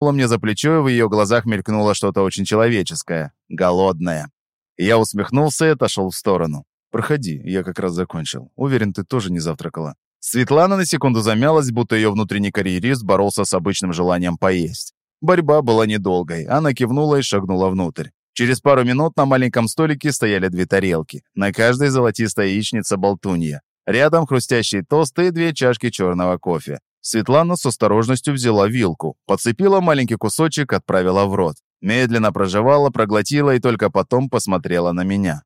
мне за плечо, и в ее глазах мелькнуло что-то очень человеческое. Голодное. Я усмехнулся и отошел в сторону. «Проходи, я как раз закончил. Уверен, ты тоже не завтракала». Светлана на секунду замялась, будто ее внутренний карьерист боролся с обычным желанием поесть. Борьба была недолгой. Она кивнула и шагнула внутрь. Через пару минут на маленьком столике стояли две тарелки. На каждой золотистая яичница-болтунья. Рядом хрустящие тосты и две чашки черного кофе. Светлана с осторожностью взяла вилку, подцепила маленький кусочек, отправила в рот. Медленно прожевала, проглотила и только потом посмотрела на меня.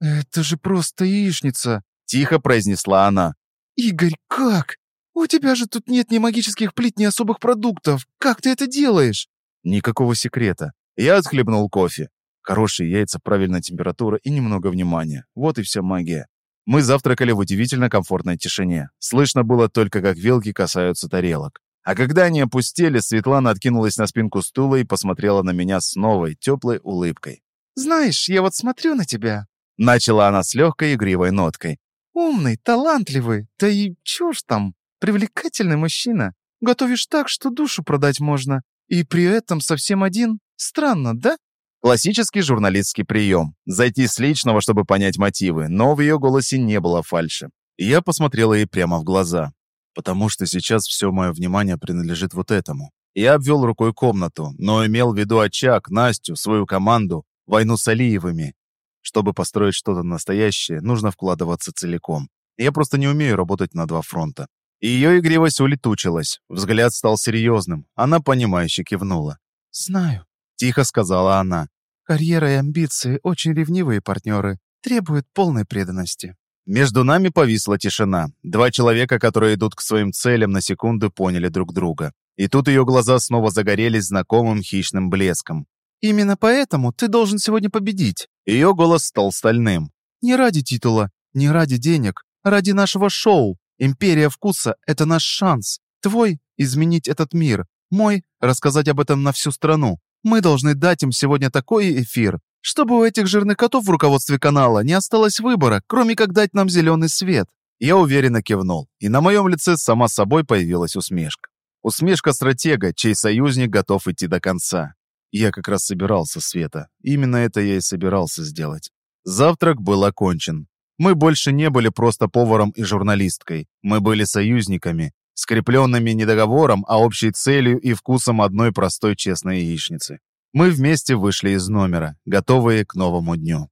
«Это же просто яичница!» – тихо произнесла она. «Игорь, как? У тебя же тут нет ни магических плит, ни особых продуктов. Как ты это делаешь?» Никакого секрета. Я отхлебнул кофе. Хорошие яйца, правильная температура и немного внимания. Вот и вся магия. Мы завтракали в удивительно комфортной тишине. Слышно было только, как вилки касаются тарелок. А когда они опустили, Светлана откинулась на спинку стула и посмотрела на меня с новой, теплой улыбкой. «Знаешь, я вот смотрю на тебя», — начала она с легкой игривой ноткой. «Умный, талантливый, да и чё ж там, привлекательный мужчина. Готовишь так, что душу продать можно. И при этом совсем один. Странно, да?» Классический журналистский прием. Зайти с личного, чтобы понять мотивы, но в ее голосе не было фальши. Я посмотрела ей прямо в глаза. «Потому что сейчас все мое внимание принадлежит вот этому». Я обвел рукой комнату, но имел в виду очаг, Настю, свою команду, войну с Алиевыми. Чтобы построить что-то настоящее, нужно вкладываться целиком. Я просто не умею работать на два фронта. Ее игривость улетучилась, взгляд стал серьезным. Она, понимающе кивнула. «Знаю», Тихо сказала она. «Карьера и амбиции — очень ревнивые партнеры, требуют полной преданности». Между нами повисла тишина. Два человека, которые идут к своим целям, на секунду поняли друг друга. И тут ее глаза снова загорелись знакомым хищным блеском. «Именно поэтому ты должен сегодня победить». Ее голос стал стальным. «Не ради титула, не ради денег, ради нашего шоу. Империя вкуса — это наш шанс. Твой — изменить этот мир. Мой — рассказать об этом на всю страну. Мы должны дать им сегодня такой эфир, чтобы у этих жирных котов в руководстве канала не осталось выбора, кроме как дать нам зеленый свет». Я уверенно кивнул, и на моем лице сама собой появилась усмешка. Усмешка стратега, чей союзник готов идти до конца. Я как раз собирался, Света. Именно это я и собирался сделать. Завтрак был окончен. Мы больше не были просто поваром и журналисткой. Мы были союзниками, скрепленными не договором, а общей целью и вкусом одной простой честной яичницы. Мы вместе вышли из номера, готовые к новому дню.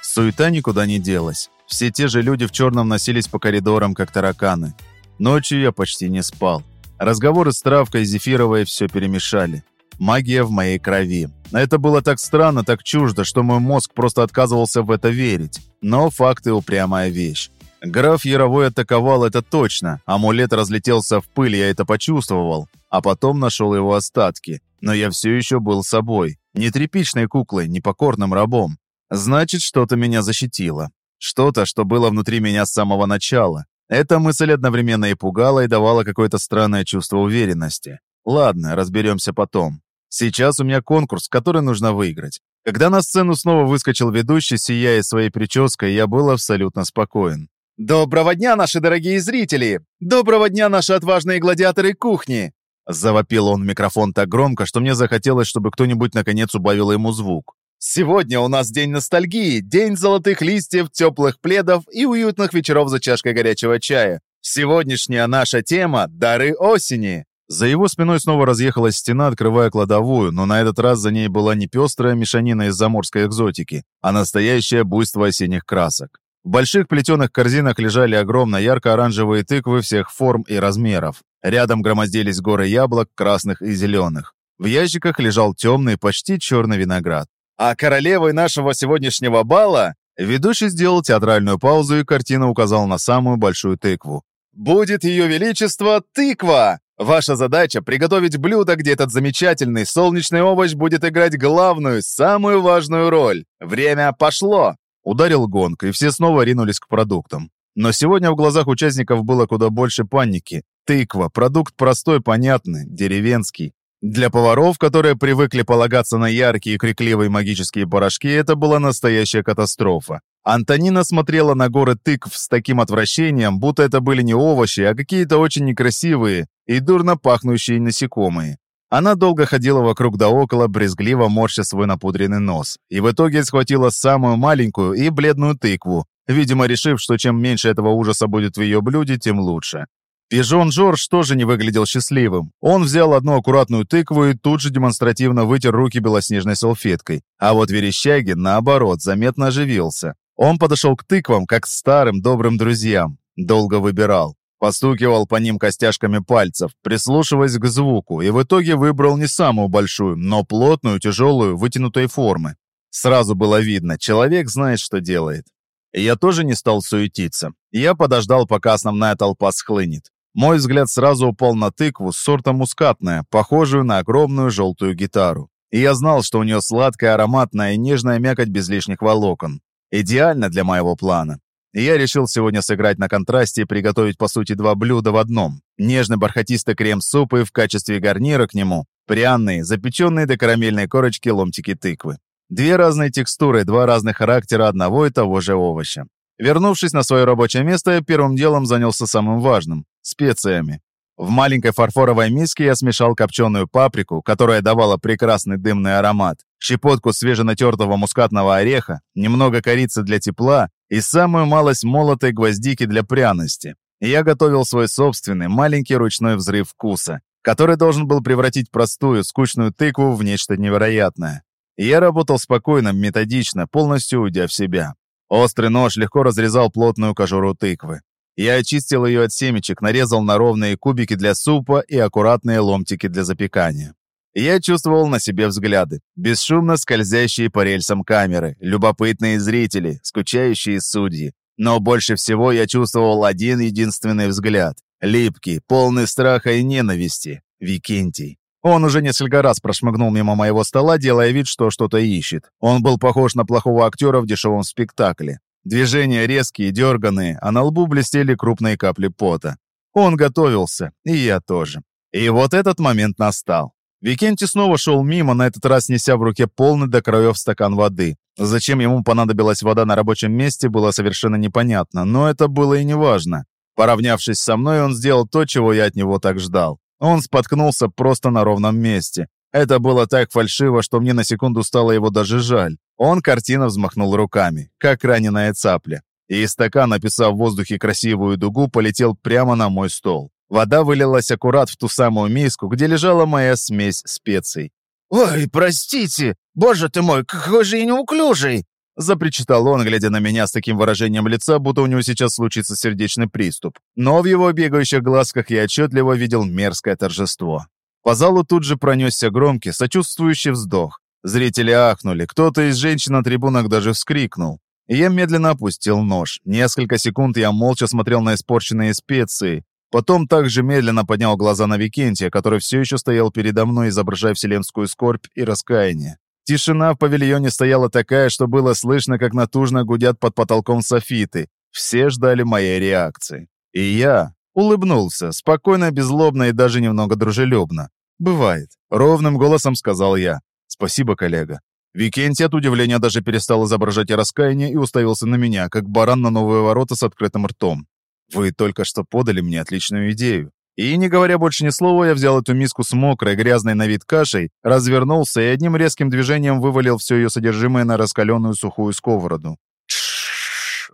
Суета никуда не делась. Все те же люди в черном носились по коридорам, как тараканы. Ночью я почти не спал. Разговоры с травкой Зефировой все перемешали. Магия в моей крови. Это было так странно, так чуждо, что мой мозг просто отказывался в это верить. Но факты упрямая вещь. Граф Яровой атаковал это точно. Амулет разлетелся в пыль, я это почувствовал. А потом нашел его остатки. Но я все еще был собой. Не тряпичной куклой, не покорным рабом. Значит, что-то меня защитило. Что-то, что было внутри меня с самого начала. Эта мысль одновременно и пугала, и давала какое-то странное чувство уверенности. Ладно, разберемся потом. Сейчас у меня конкурс, который нужно выиграть. Когда на сцену снова выскочил ведущий, сияя своей прической, я был абсолютно спокоен. «Доброго дня, наши дорогие зрители! Доброго дня, наши отважные гладиаторы кухни!» Завопил он в микрофон так громко, что мне захотелось, чтобы кто-нибудь наконец убавил ему звук. «Сегодня у нас день ностальгии, день золотых листьев, теплых пледов и уютных вечеров за чашкой горячего чая. Сегодняшняя наша тема – дары осени. За его спиной снова разъехалась стена, открывая кладовую, но на этот раз за ней была не пестрая мешанина из заморской экзотики, а настоящее буйство осенних красок. В больших плетеных корзинах лежали огромно ярко-оранжевые тыквы всех форм и размеров. Рядом громоздились горы яблок, красных и зеленых. В ящиках лежал темный, почти черный виноград. А королевой нашего сегодняшнего бала ведущий сделал театральную паузу и картина указал на самую большую тыкву. «Будет ее величество тыква!» Ваша задача — приготовить блюдо, где этот замечательный солнечный овощ будет играть главную, самую важную роль. Время пошло!» Ударил гонг, и все снова ринулись к продуктам. Но сегодня в глазах участников было куда больше паники. Тыква, продукт простой, понятный, деревенский. Для поваров, которые привыкли полагаться на яркие и крикливые магические порошки, это была настоящая катастрофа. Антонина смотрела на горы тыкв с таким отвращением, будто это были не овощи, а какие-то очень некрасивые и дурно пахнущие насекомые. Она долго ходила вокруг да около, брезгливо морща свой напудренный нос, и в итоге схватила самую маленькую и бледную тыкву, видимо, решив, что чем меньше этого ужаса будет в ее блюде, тем лучше. Пижон Жорж тоже не выглядел счастливым. Он взял одну аккуратную тыкву и тут же демонстративно вытер руки белоснежной салфеткой. А вот Верещагин, наоборот, заметно оживился. Он подошел к тыквам, как к старым добрым друзьям. Долго выбирал. Постукивал по ним костяшками пальцев, прислушиваясь к звуку, и в итоге выбрал не самую большую, но плотную, тяжелую, вытянутой формы. Сразу было видно, человек знает, что делает. я тоже не стал суетиться. Я подождал, пока основная толпа схлынет. Мой взгляд сразу упал на тыкву с сорта мускатная, похожую на огромную желтую гитару. И я знал, что у нее сладкая, ароматная и нежная мякоть без лишних волокон. Идеально для моего плана. И я решил сегодня сыграть на контрасте и приготовить, по сути, два блюда в одном. Нежный бархатистый крем-суп и в качестве гарнира к нему пряные, запеченные до карамельной корочки ломтики тыквы. Две разные текстуры, два разных характера одного и того же овоща. Вернувшись на свое рабочее место, первым делом занялся самым важным – специями. В маленькой фарфоровой миске я смешал копченую паприку, которая давала прекрасный дымный аромат, щепотку свеженатертого мускатного ореха, немного корицы для тепла и самую малость молотой гвоздики для пряности. я готовил свой собственный маленький ручной взрыв вкуса, который должен был превратить простую, скучную тыкву в нечто невероятное. я работал спокойно, методично, полностью уйдя в себя. Острый нож легко разрезал плотную кожуру тыквы. Я очистил ее от семечек, нарезал на ровные кубики для супа и аккуратные ломтики для запекания. Я чувствовал на себе взгляды, бесшумно скользящие по рельсам камеры, любопытные зрители, скучающие судьи. Но больше всего я чувствовал один единственный взгляд, липкий, полный страха и ненависти. Викентий. Он уже несколько раз прошмыгнул мимо моего стола, делая вид, что что-то ищет. Он был похож на плохого актера в дешевом спектакле. Движения резкие, дерганые, а на лбу блестели крупные капли пота. Он готовился, и я тоже. И вот этот момент настал. Викентий снова шел мимо, на этот раз неся в руке полный до краев стакан воды. Зачем ему понадобилась вода на рабочем месте, было совершенно непонятно, но это было и неважно. Поравнявшись со мной, он сделал то, чего я от него так ждал. Он споткнулся просто на ровном месте. Это было так фальшиво, что мне на секунду стало его даже жаль. Он картина взмахнул руками, как раненая цапля. И стакан, написав в воздухе красивую дугу, полетел прямо на мой стол. Вода вылилась аккурат в ту самую миску, где лежала моя смесь специй. «Ой, простите! Боже ты мой, какой же я неуклюжий!» Запричитал он, глядя на меня с таким выражением лица, будто у него сейчас случится сердечный приступ. Но в его бегающих глазках я отчетливо видел мерзкое торжество. По залу тут же пронесся громкий, сочувствующий вздох. Зрители ахнули, кто-то из женщин на трибунах даже вскрикнул. я медленно опустил нож. Несколько секунд я молча смотрел на испорченные специи. Потом также медленно поднял глаза на Викентия, который все еще стоял передо мной, изображая вселенскую скорбь и раскаяние. Тишина в павильоне стояла такая, что было слышно, как натужно гудят под потолком софиты. Все ждали моей реакции. И я улыбнулся, спокойно, беззлобно и даже немного дружелюбно. «Бывает», — ровным голосом сказал я. «Спасибо, коллега». Викентий от удивления даже перестал изображать раскаяние и уставился на меня, как баран на новые ворота с открытым ртом. «Вы только что подали мне отличную идею». И, не говоря больше ни слова, я взял эту миску с мокрой, грязной на вид кашей, развернулся и одним резким движением вывалил все ее содержимое на раскаленную сухую сковороду.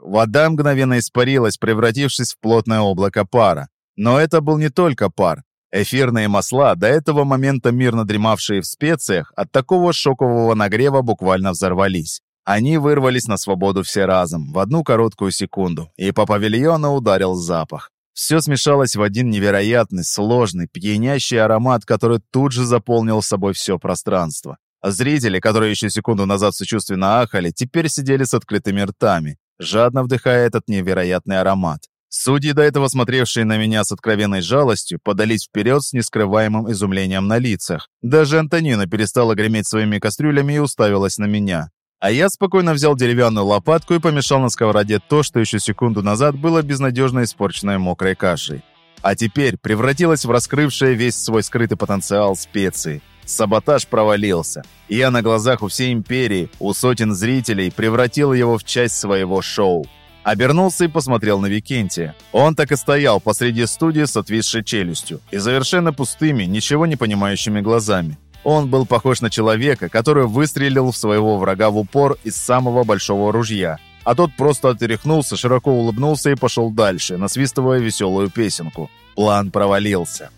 Вода мгновенно испарилась, превратившись в плотное облако пара. Но это был не только пар. Эфирные масла, до этого момента мирно дремавшие в специях, от такого шокового нагрева буквально взорвались. Они вырвались на свободу все разом, в одну короткую секунду, и по павильону ударил запах. Все смешалось в один невероятный, сложный, пьянящий аромат, который тут же заполнил собой все пространство. А зрители, которые еще секунду назад сочувственно ахали, теперь сидели с открытыми ртами, жадно вдыхая этот невероятный аромат. Судьи, до этого смотревшие на меня с откровенной жалостью, подались вперед с нескрываемым изумлением на лицах. Даже Антонина перестала греметь своими кастрюлями и уставилась на меня. А я спокойно взял деревянную лопатку и помешал на сковороде то, что еще секунду назад было безнадежно испорченной мокрой кашей. а теперь превратилась в раскрывшее весь свой скрытый потенциал специи. Саботаж провалился. Я на глазах у всей империи, у сотен зрителей, превратил его в часть своего шоу. Обернулся и посмотрел на Викентия. Он так и стоял посреди студии с отвисшей челюстью и совершенно пустыми, ничего не понимающими глазами. Он был похож на человека, который выстрелил в своего врага в упор из самого большого ружья, а тот просто отряхнулся, широко улыбнулся и пошел дальше, насвистывая веселую песенку. План провалился.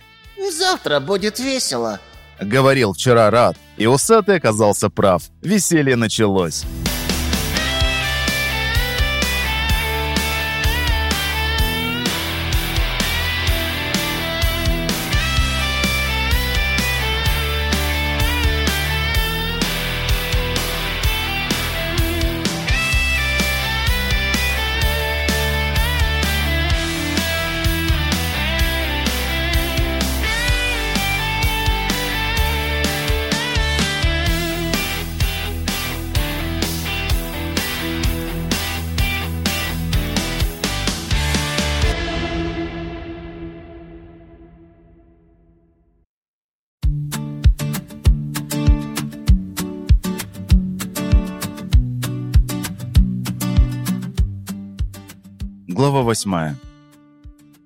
«Завтра будет весело», — говорил вчера Рад, и усатый оказался прав. Веселье началось. Глава 8.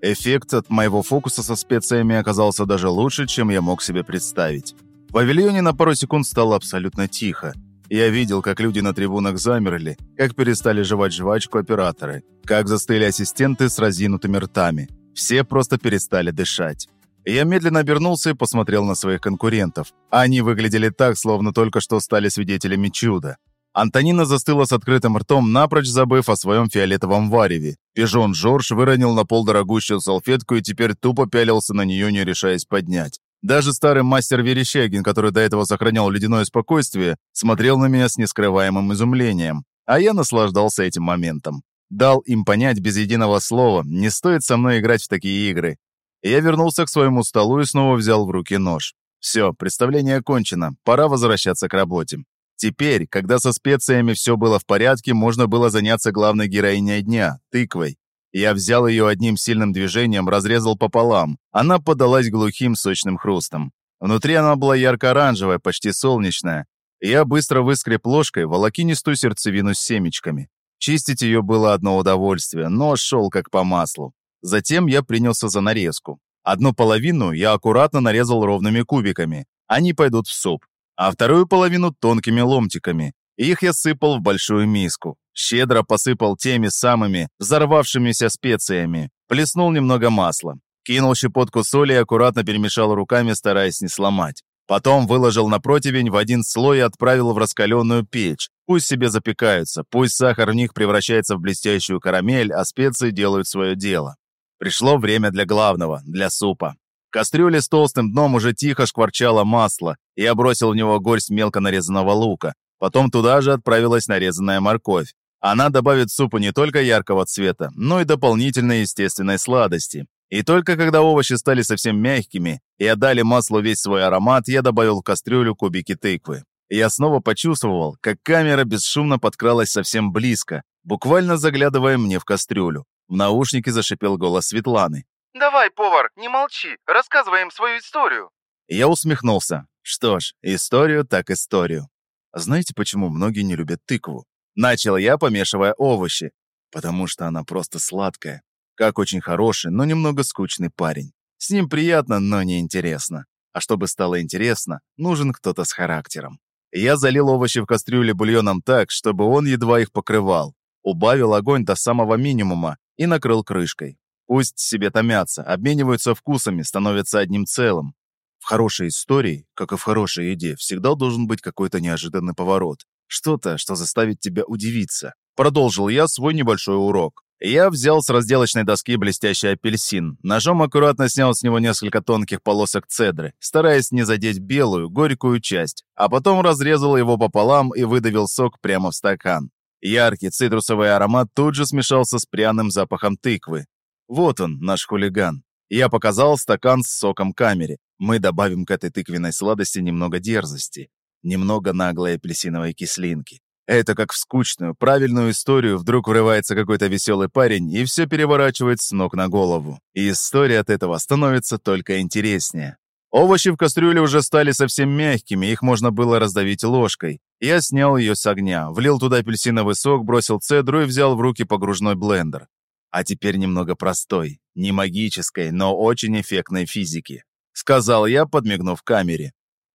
Эффект от моего фокуса со специями оказался даже лучше, чем я мог себе представить. В павильоне на пару секунд стало абсолютно тихо. Я видел, как люди на трибунах замерли, как перестали жевать жвачку операторы, как застыли ассистенты с разинутыми ртами. Все просто перестали дышать. Я медленно обернулся и посмотрел на своих конкурентов. Они выглядели так, словно только что стали свидетелями чуда. Антонина застыла с открытым ртом, напрочь забыв о своем фиолетовом вареве. Пижон Жорж выронил на пол дорогущую салфетку и теперь тупо пялился на нее, не решаясь поднять. Даже старый мастер Верещагин, который до этого сохранял ледяное спокойствие, смотрел на меня с нескрываемым изумлением. А я наслаждался этим моментом. Дал им понять без единого слова, не стоит со мной играть в такие игры. Я вернулся к своему столу и снова взял в руки нож. Все, представление окончено, пора возвращаться к работе. Теперь, когда со специями все было в порядке, можно было заняться главной героиней дня – тыквой. Я взял ее одним сильным движением, разрезал пополам. Она подалась глухим сочным хрустом. Внутри она была ярко-оранжевая, почти солнечная. Я быстро выскреб ложкой волокинистую сердцевину с семечками. Чистить ее было одно удовольствие, но шел как по маслу. Затем я принялся за нарезку. Одну половину я аккуратно нарезал ровными кубиками. Они пойдут в суп а вторую половину тонкими ломтиками. Их я сыпал в большую миску. Щедро посыпал теми самыми взорвавшимися специями. Плеснул немного масла. Кинул щепотку соли и аккуратно перемешал руками, стараясь не сломать. Потом выложил на противень в один слой и отправил в раскаленную печь. Пусть себе запекаются, пусть сахар в них превращается в блестящую карамель, а специи делают свое дело. Пришло время для главного, для супа кастрюле с толстым дном уже тихо шкварчало масло, и я бросил в него горсть мелко нарезанного лука. Потом туда же отправилась нарезанная морковь. Она добавит супу не только яркого цвета, но и дополнительной естественной сладости. И только когда овощи стали совсем мягкими и отдали маслу весь свой аромат, я добавил в кастрюлю кубики тыквы. И я снова почувствовал, как камера бесшумно подкралась совсем близко, буквально заглядывая мне в кастрюлю. В наушнике зашипел голос Светланы. «Давай, повар, не молчи, рассказывай им свою историю». Я усмехнулся. Что ж, историю так историю. Знаете, почему многие не любят тыкву? Начал я, помешивая овощи. Потому что она просто сладкая. Как очень хороший, но немного скучный парень. С ним приятно, но не интересно. А чтобы стало интересно, нужен кто-то с характером. Я залил овощи в кастрюле бульоном так, чтобы он едва их покрывал. Убавил огонь до самого минимума и накрыл крышкой. Пусть себе томятся, обмениваются вкусами, становятся одним целым. В хорошей истории, как и в хорошей еде, всегда должен быть какой-то неожиданный поворот. Что-то, что заставит тебя удивиться. Продолжил я свой небольшой урок. Я взял с разделочной доски блестящий апельсин, ножом аккуратно снял с него несколько тонких полосок цедры, стараясь не задеть белую, горькую часть, а потом разрезал его пополам и выдавил сок прямо в стакан. Яркий цитрусовый аромат тут же смешался с пряным запахом тыквы. Вот он, наш хулиган. Я показал стакан с соком камере. Мы добавим к этой тыквенной сладости немного дерзости, немного наглой апельсиновой кислинки. Это как в скучную, правильную историю вдруг врывается какой-то веселый парень и все переворачивает с ног на голову. И история от этого становится только интереснее. Овощи в кастрюле уже стали совсем мягкими, их можно было раздавить ложкой. Я снял ее с огня, влил туда апельсиновый сок, бросил цедру и взял в руки погружной блендер. А теперь немного простой, не магической, но очень эффектной физики. Сказал я, подмигнув камере.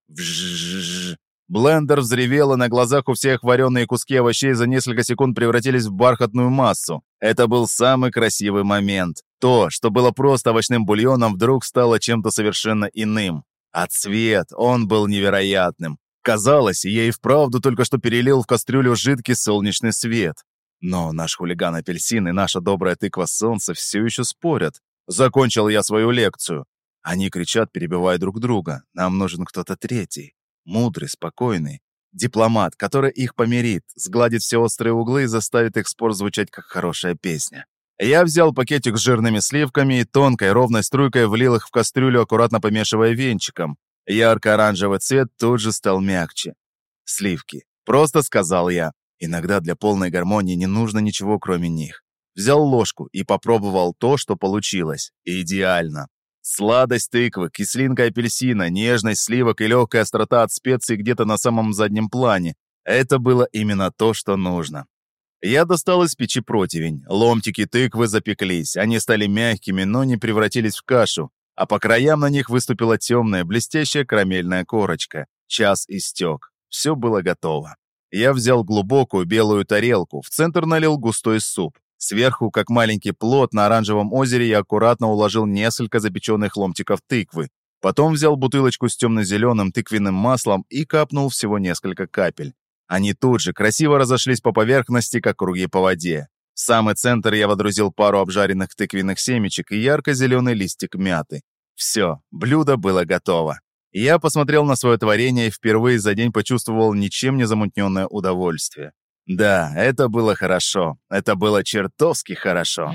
Вжжж. Блендер взревел, и на глазах у всех вареные куски овощей за несколько секунд превратились в бархатную массу. Это был самый красивый момент. То, что было просто овощным бульоном, вдруг стало чем-то совершенно иным. А цвет, он был невероятным. Казалось, я и вправду только что перелил в кастрюлю жидкий солнечный свет. Но наш хулиган апельсин и наша добрая тыква солнца все еще спорят. Закончил я свою лекцию. Они кричат, перебивая друг друга. Нам нужен кто-то третий. Мудрый, спокойный. Дипломат, который их помирит, сгладит все острые углы и заставит их спор звучать как хорошая песня. Я взял пакетик с жирными сливками и тонкой ровной струйкой влил их в кастрюлю, аккуратно помешивая венчиком. Ярко-оранжевый цвет тут же стал мягче. Сливки. Просто сказал я. Иногда для полной гармонии не нужно ничего, кроме них. Взял ложку и попробовал то, что получилось. Идеально. Сладость тыквы, кислинка апельсина, нежность сливок и легкая острота от специй где-то на самом заднем плане. Это было именно то, что нужно. Я достал из печи противень. Ломтики тыквы запеклись. Они стали мягкими, но не превратились в кашу. А по краям на них выступила темная, блестящая карамельная корочка. Час истек. Все было готово. Я взял глубокую белую тарелку. В центр налил густой суп. Сверху, как маленький плод на оранжевом озере, я аккуратно уложил несколько запеченных ломтиков тыквы. Потом взял бутылочку с темно-зеленым тыквенным маслом и капнул всего несколько капель. Они тут же красиво разошлись по поверхности, как круги по воде. В самый центр я водрузил пару обжаренных тыквенных семечек и ярко-зеленый листик мяты. Все, блюдо было готово. Я посмотрел на свое творение и впервые за день почувствовал ничем не замутненное удовольствие. Да, это было хорошо. Это было чертовски хорошо.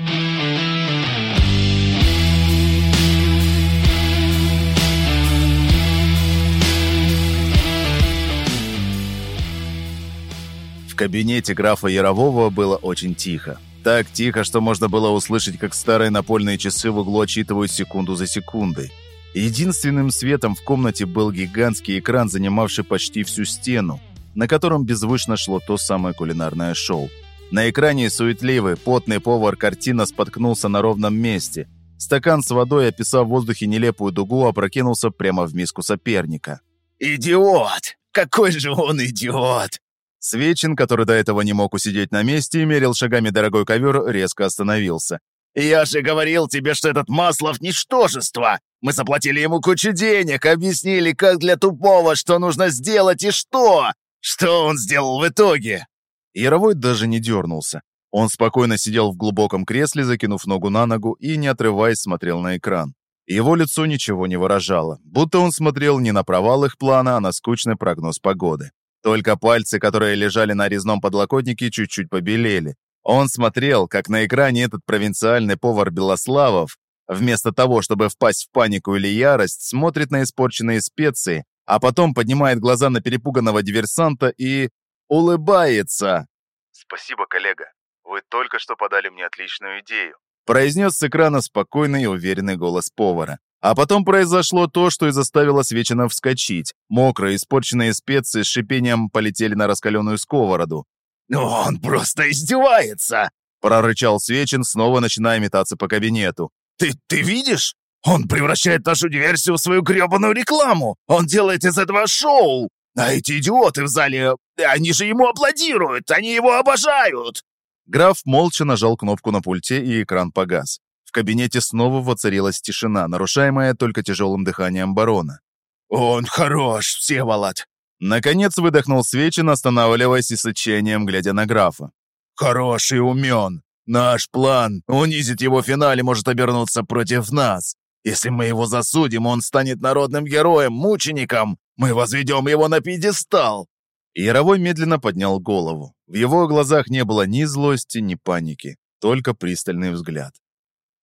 В кабинете графа Ярового было очень тихо. Так тихо, что можно было услышать, как старые напольные часы в углу отчитывают секунду за секундой. Единственным светом в комнате был гигантский экран, занимавший почти всю стену, на котором беззвучно шло то самое кулинарное шоу. На экране суетливый, потный повар картина споткнулся на ровном месте. Стакан с водой, описав в воздухе нелепую дугу, опрокинулся прямо в миску соперника. «Идиот! Какой же он идиот!» Свечин, который до этого не мог усидеть на месте и мерил шагами дорогой ковер, резко остановился. «Я же говорил тебе, что этот Маслов — ничтожество! Мы заплатили ему кучу денег, объяснили, как для тупого, что нужно сделать и что! Что он сделал в итоге?» Яровой даже не дернулся. Он спокойно сидел в глубоком кресле, закинув ногу на ногу и, не отрываясь, смотрел на экран. Его лицо ничего не выражало, будто он смотрел не на провал их плана, а на скучный прогноз погоды. Только пальцы, которые лежали на резном подлокотнике, чуть-чуть побелели. Он смотрел, как на экране этот провинциальный повар Белославов, вместо того, чтобы впасть в панику или ярость, смотрит на испорченные специи, а потом поднимает глаза на перепуганного диверсанта и... улыбается. «Спасибо, коллега. Вы только что подали мне отличную идею», произнес с экрана спокойный и уверенный голос повара. А потом произошло то, что и заставило Свечина вскочить. Мокрые, испорченные специи с шипением полетели на раскаленную сковороду. «Ну он просто издевается!» прорычал Свечин, снова начиная метаться по кабинету. «Ты, ты видишь? Он превращает нашу диверсию в свою гребаную рекламу! Он делает из этого шоу! А эти идиоты в зале, они же ему аплодируют! Они его обожают!» Граф молча нажал кнопку на пульте, и экран погас. В кабинете снова воцарилась тишина, нарушаемая только тяжелым дыханием барона. «Он хорош, Всеволод!» Наконец выдохнул Свечин, останавливаясь и с отчаянием, глядя на графа. «Хороший умен! Наш план унизить его в финале может обернуться против нас. Если мы его засудим, он станет народным героем, мучеником. Мы возведем его на пьедестал!» Яровой медленно поднял голову. В его глазах не было ни злости, ни паники, только пристальный взгляд.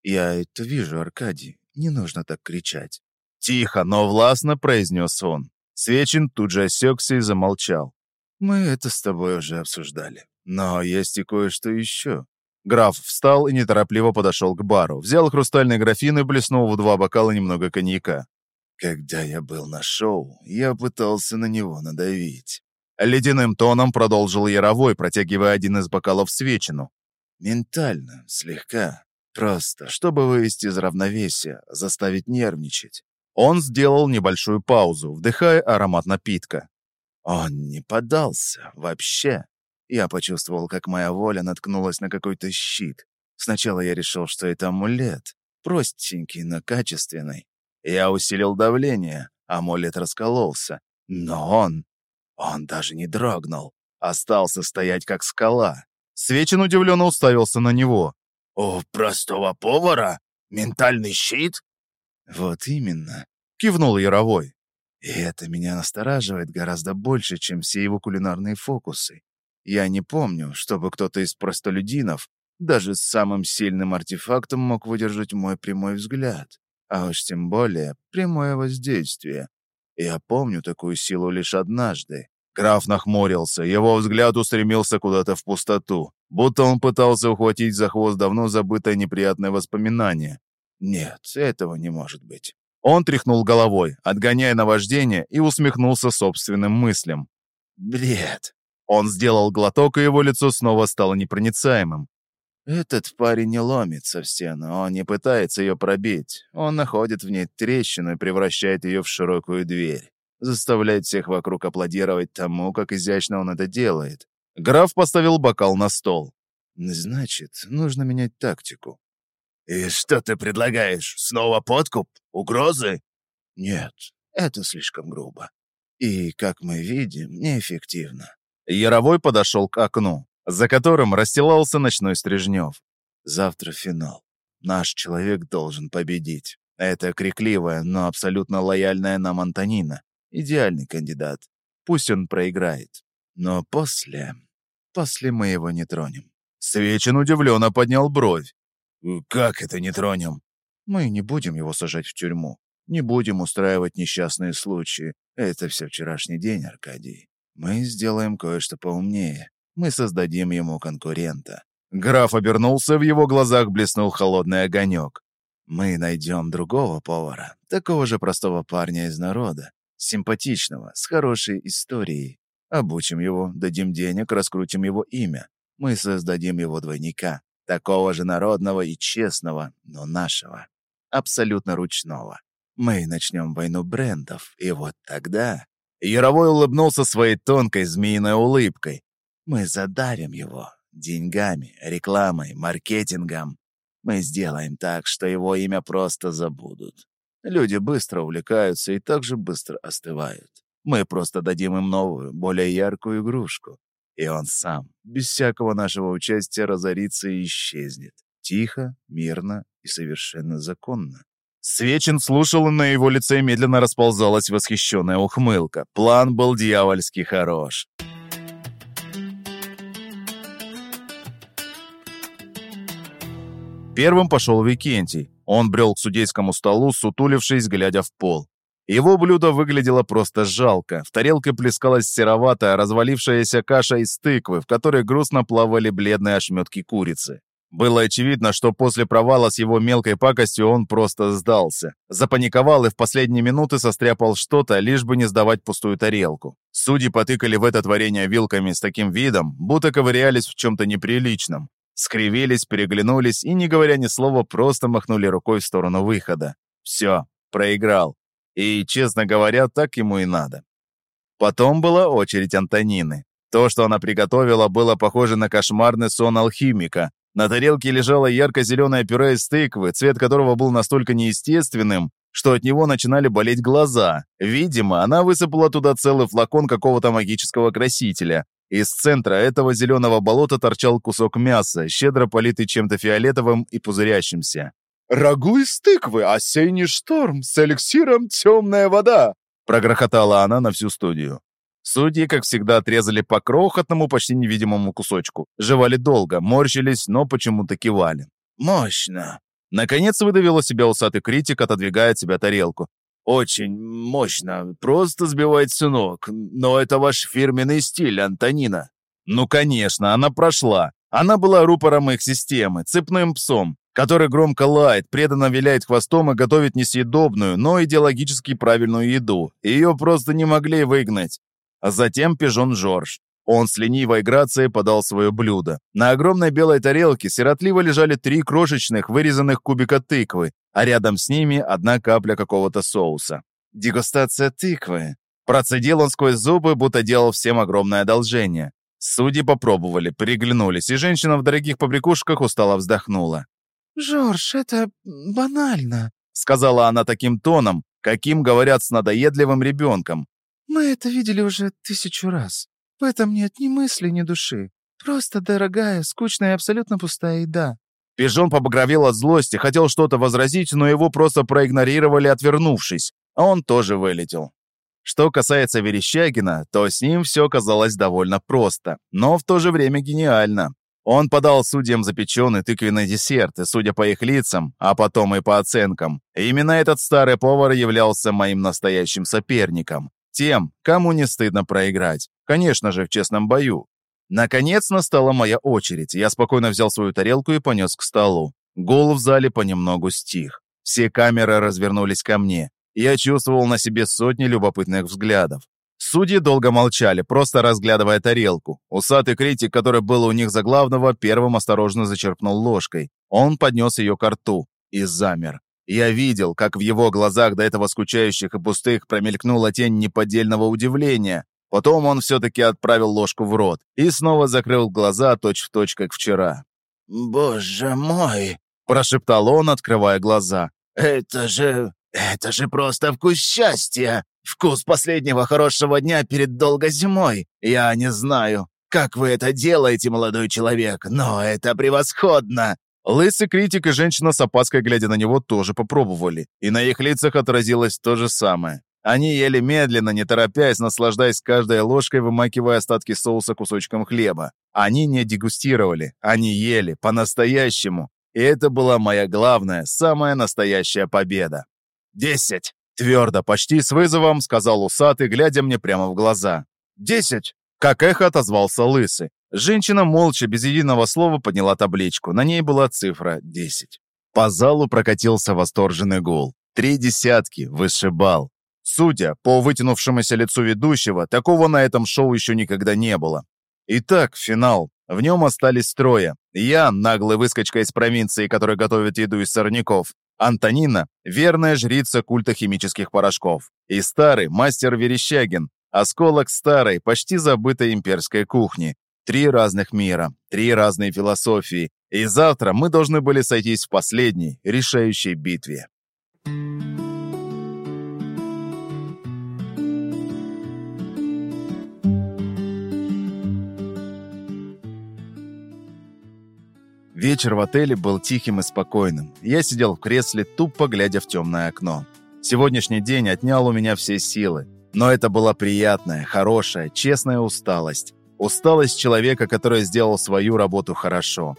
«Я это вижу, Аркадий. Не нужно так кричать». Тихо, но властно произнес он. Свечин тут же осекся и замолчал. Мы это с тобой уже обсуждали. Но есть и кое-что еще. Граф встал и неторопливо подошел к бару, взял хрустальный графин и блеснул в два бокала немного коньяка. Когда я был на шоу, я пытался на него надавить. Ледяным тоном продолжил Яровой, протягивая один из бокалов свечину. Ментально, слегка. Просто, чтобы вывести из равновесия, заставить нервничать. Он сделал небольшую паузу, вдыхая аромат напитка. Он не поддался вообще. Я почувствовал, как моя воля наткнулась на какой-то щит. Сначала я решил, что это амулет. Простенький, но качественный. Я усилил давление, амулет раскололся. Но он... Он даже не дрогнул. Остался стоять, как скала. Свечин удивленно уставился на него. «У простого повара? Ментальный щит?» «Вот именно», — кивнул Яровой. «И это меня настораживает гораздо больше, чем все его кулинарные фокусы. Я не помню, чтобы кто-то из простолюдинов даже с самым сильным артефактом мог выдержать мой прямой взгляд, а уж тем более прямое воздействие. Я помню такую силу лишь однажды. Граф нахмурился, его взгляд устремился куда-то в пустоту, будто он пытался ухватить за хвост давно забытое неприятное воспоминание. Нет, этого не может быть. Он тряхнул головой, отгоняя наваждение, и усмехнулся собственным мыслям. Бред. Он сделал глоток, и его лицо снова стало непроницаемым. Этот парень не ломится в стену, он не пытается ее пробить. Он находит в ней трещину и превращает ее в широкую дверь. Заставляет всех вокруг аплодировать тому, как изящно он это делает. Граф поставил бокал на стол. «Значит, нужно менять тактику». «И что ты предлагаешь? Снова подкуп? Угрозы?» «Нет, это слишком грубо. И, как мы видим, неэффективно. Яровой подошел к окну, за которым расстилался ночной Стрижнев. «Завтра финал. Наш человек должен победить. Это крикливая, но абсолютно лояльная нам Антонина. Идеальный кандидат. Пусть он проиграет. Но после... После мы его не тронем». Свечин удивленно поднял бровь. «Как это не тронем?» «Мы не будем его сажать в тюрьму. Не будем устраивать несчастные случаи. Это все вчерашний день, Аркадий. Мы сделаем кое-что поумнее. Мы создадим ему конкурента». Граф обернулся, в его глазах блеснул холодный огонек. «Мы найдем другого повара, такого же простого парня из народа, симпатичного, с хорошей историей. Обучим его, дадим денег, раскрутим его имя. Мы создадим его двойника, такого же народного и честного, но нашего, абсолютно ручного. Мы начнем войну брендов, и вот тогда Яровой улыбнулся своей тонкой змеиной улыбкой. «Мы задарим его деньгами, рекламой, маркетингом. Мы сделаем так, что его имя просто забудут. Люди быстро увлекаются и также быстро остывают. Мы просто дадим им новую, более яркую игрушку. И он сам, без всякого нашего участия, разорится и исчезнет. Тихо, мирно и совершенно законно. Свечин слушал, и на его лице медленно расползалась восхищенная ухмылка. План был дьявольски хорош. Первым пошел Викентий. Он брел к судейскому столу, сутулившись, глядя в пол. Его блюдо выглядело просто жалко. В тарелке плескалась сероватая, развалившаяся каша из тыквы, в которой грустно плавали бледные ошметки курицы. Было очевидно, что после провала с его мелкой пакостью он просто сдался. Запаниковал и в последние минуты состряпал что-то, лишь бы не сдавать пустую тарелку. Судьи потыкали в это творение вилками с таким видом, будто ковырялись в чем-то неприличном. Скривились, переглянулись и, не говоря ни слова, просто махнули рукой в сторону выхода. Все, проиграл. И, честно говоря, так ему и надо. Потом была очередь Антонины. То, что она приготовила, было похоже на кошмарный сон алхимика, на тарелке лежало ярко-зеленое пюре из тыквы, цвет которого был настолько неестественным, что от него начинали болеть глаза. Видимо, она высыпала туда целый флакон какого-то магического красителя. Из центра этого зеленого болота торчал кусок мяса, щедро политый чем-то фиолетовым и пузырящимся. «Рагу из тыквы, осенний шторм, с эликсиром темная вода!» прогрохотала она на всю студию. Судьи, как всегда, отрезали по крохотному, почти невидимому кусочку. Жевали долго, морщились, но почему-то кивали. «Мощно!» Наконец выдавил себя усатый критик, отодвигая от себя тарелку. Очень мощно, просто сбивает с ног. Но это ваш фирменный стиль, Антонина. Ну, конечно, она прошла. Она была рупором их системы, цепным псом, который громко лает, преданно виляет хвостом и готовит несъедобную, но идеологически правильную еду. Ее просто не могли выгнать. А затем пижон Жорж. Он с ленивой грацией подал свое блюдо. На огромной белой тарелке сиротливо лежали три крошечных вырезанных кубика тыквы, а рядом с ними одна капля какого-то соуса. Дегустация тыквы. Процедил он сквозь зубы, будто делал всем огромное одолжение. Судьи попробовали, приглянулись, и женщина в дорогих побрякушках устало вздохнула. «Жорж, это банально», — сказала она таким тоном, каким говорят с надоедливым ребенком. «Мы это видели уже тысячу раз. В этом нет ни мысли, ни души. Просто дорогая, скучная и абсолютно пустая еда». Пижон побагровел от злости, хотел что-то возразить, но его просто проигнорировали, отвернувшись, а он тоже вылетел. Что касается Верещагина, то с ним все казалось довольно просто, но в то же время гениально. Он подал судьям запеченный тыквенный десерт, и, судя по их лицам, а потом и по оценкам, именно этот старый повар являлся моим настоящим соперником. Тем, кому не стыдно проиграть. Конечно же, в честном бою. Наконец настала моя очередь. Я спокойно взял свою тарелку и понес к столу. Гул в зале понемногу стих. Все камеры развернулись ко мне. Я чувствовал на себе сотни любопытных взглядов. Судьи долго молчали, просто разглядывая тарелку. Усатый критик, который был у них за главного, первым осторожно зачерпнул ложкой. Он поднес ее к рту и замер. Я видел, как в его глазах до этого скучающих и пустых промелькнула тень неподдельного удивления. Потом он все-таки отправил ложку в рот и снова закрыл глаза точь-в-точь, точь, как вчера. «Боже мой!» – прошептал он, открывая глаза. «Это же... это же просто вкус счастья! Вкус последнего хорошего дня перед долгой зимой! Я не знаю, как вы это делаете, молодой человек, но это превосходно! Лысый критик и женщина с опаской, глядя на него, тоже попробовали, и на их лицах отразилось то же самое. Они ели медленно, не торопясь, наслаждаясь каждой ложкой, вымакивая остатки соуса кусочком хлеба. Они не дегустировали, они ели, по-настоящему. И это была моя главная, самая настоящая победа. «Десять!» – твердо, почти с вызовом, сказал усатый, глядя мне прямо в глаза. «Десять!» – как эхо отозвался лысый. Женщина молча, без единого слова, подняла табличку. На ней была цифра 10. По залу прокатился восторженный гул. Три десятки, высший балл. Судя по вытянувшемуся лицу ведущего, такого на этом шоу еще никогда не было. Итак, финал. В нем остались трое. Я, наглый выскочка из провинции, который готовит еду из сорняков. Антонина, верная жрица культа химических порошков. И старый мастер Верещагин, осколок старой, почти забытой имперской кухни. Три разных мира, три разные философии, и завтра мы должны были сойтись в последней, решающей битве. Вечер в отеле был тихим и спокойным. Я сидел в кресле, тупо глядя в темное окно. Сегодняшний день отнял у меня все силы. Но это была приятная, хорошая, честная усталость. Усталость человека, который сделал свою работу хорошо.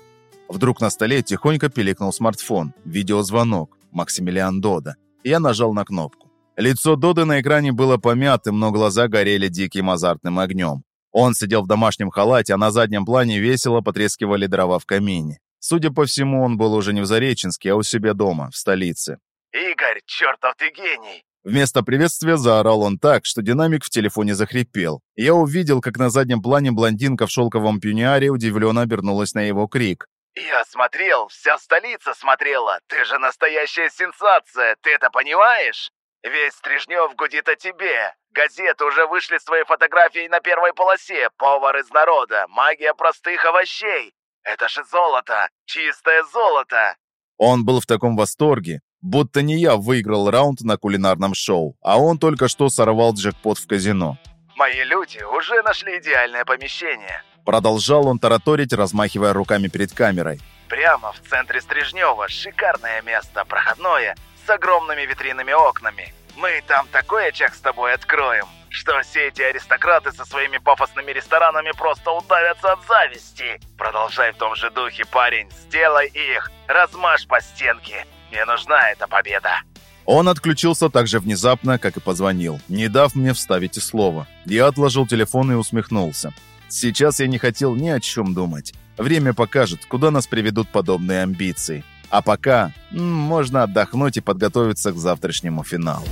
Вдруг на столе тихонько пиликнул смартфон. Видеозвонок. Максимилиан Дода. Я нажал на кнопку. Лицо Доды на экране было помятым, но глаза горели диким азартным огнем. Он сидел в домашнем халате, а на заднем плане весело потрескивали дрова в камине. Судя по всему, он был уже не в Зареченске, а у себя дома, в столице. «Игорь, чертов ты гений! Вместо приветствия заорал он так, что динамик в телефоне захрипел. Я увидел, как на заднем плане блондинка в шелковом пюниаре удивленно обернулась на его крик. «Я смотрел, вся столица смотрела. Ты же настоящая сенсация, ты это понимаешь? Весь Стрижнев гудит о тебе. Газеты уже вышли с твоей фотографией на первой полосе. Повар из народа, магия простых овощей. Это же золото, чистое золото!» Он был в таком восторге, Будто не я выиграл раунд на кулинарном шоу, а он только что сорвал джекпот в казино. «Мои люди уже нашли идеальное помещение», Продолжал он тараторить, размахивая руками перед камерой. «Прямо в центре Стрижнева шикарное место, проходное, с огромными витринными окнами. Мы там такой очаг с тобой откроем, что все эти аристократы со своими пафосными ресторанами просто удавятся от зависти. Продолжай в том же духе, парень, сделай их, размажь по стенке, мне нужна эта победа!» Он отключился так же внезапно, как и позвонил, не дав мне вставить и слова. Я отложил телефон и усмехнулся. Сейчас я не хотел ни о чем думать. Время покажет, куда нас приведут подобные амбиции. А пока можно отдохнуть и подготовиться к завтрашнему финалу.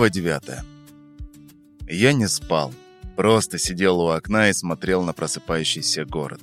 Глава 9 Я не спал. Просто сидел у окна и смотрел на просыпающийся город.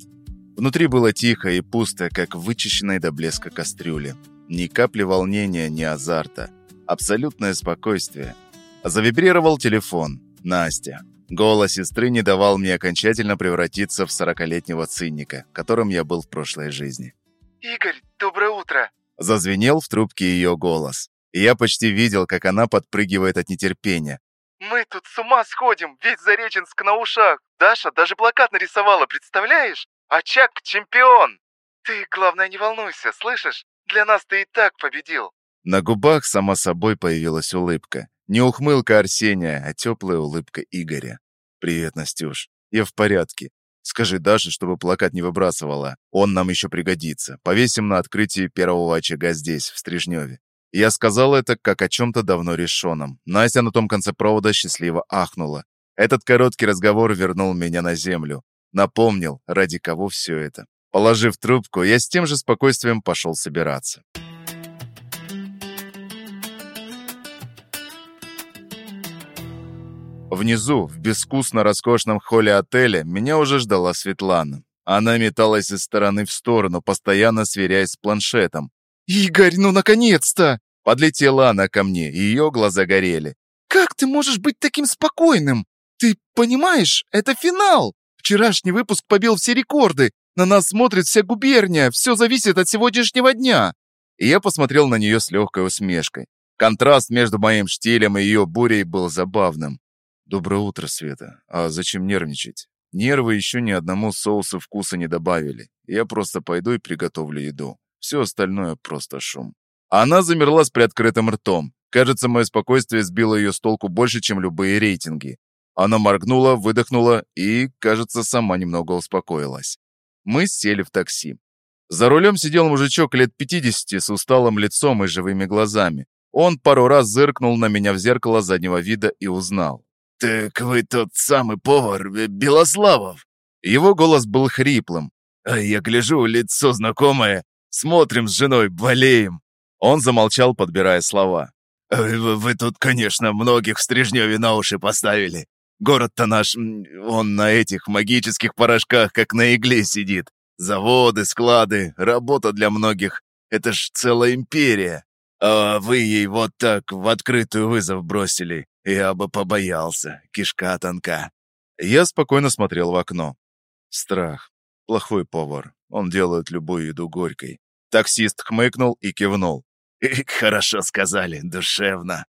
Внутри было тихо и пусто, как в вычищенной до блеска кастрюле. Ни капли волнения, ни азарта. Абсолютное спокойствие. Завибрировал телефон. Настя. Голос сестры не давал мне окончательно превратиться в сорокалетнего циника, которым я был в прошлой жизни. «Игорь, доброе утро!» Зазвенел в трубке ее голос и я почти видел, как она подпрыгивает от нетерпения. «Мы тут с ума сходим, весь Зареченск на ушах. Даша даже плакат нарисовала, представляешь? Очаг чемпион! Ты, главное, не волнуйся, слышишь? Для нас ты и так победил!» На губах сама собой появилась улыбка. Не ухмылка Арсения, а теплая улыбка Игоря. «Привет, Настюш. Я в порядке. Скажи Даше, чтобы плакат не выбрасывала. Он нам еще пригодится. Повесим на открытии первого очага здесь, в Стрижневе. Я сказал это как о чем-то давно решенном. Настя на том конце провода счастливо ахнула. Этот короткий разговор вернул меня на землю. Напомнил, ради кого все это. Положив трубку, я с тем же спокойствием пошел собираться. Внизу, в безвкусно роскошном холле отеля, меня уже ждала Светлана. Она металась из стороны в сторону, постоянно сверяясь с планшетом. «Игорь, ну наконец-то!» Подлетела она ко мне, и ее глаза горели. «Как ты можешь быть таким спокойным? Ты понимаешь, это финал! Вчерашний выпуск побил все рекорды. На нас смотрит вся губерния, все зависит от сегодняшнего дня!» И я посмотрел на нее с легкой усмешкой. Контраст между моим штилем и ее бурей был забавным. «Доброе утро, Света. А зачем нервничать? Нервы еще ни одному соусу вкуса не добавили. Я просто пойду и приготовлю еду. Все остальное просто шум. Она замерла с приоткрытым ртом. Кажется, мое спокойствие сбило ее с толку больше, чем любые рейтинги. Она моргнула, выдохнула и, кажется, сама немного успокоилась. Мы сели в такси. За рулем сидел мужичок лет 50 с усталым лицом и живыми глазами. Он пару раз зыркнул на меня в зеркало заднего вида и узнал. «Так вы тот самый повар э, Белославов?» Его голос был хриплым. «А я гляжу, лицо знакомое. Смотрим с женой, болеем». Он замолчал, подбирая слова. «Вы, вы тут, конечно, многих в Стрижневе на уши поставили. Город-то наш, он на этих магических порошках, как на игле сидит. Заводы, склады, работа для многих. Это ж целая империя. А вы ей вот так в открытую вызов бросили. Я бы побоялся. Кишка тонка». Я спокойно смотрел в окно. Страх. Плохой повар. Он делает любую еду горькой. Таксист хмыкнул и кивнул. «Хорошо сказали, душевно.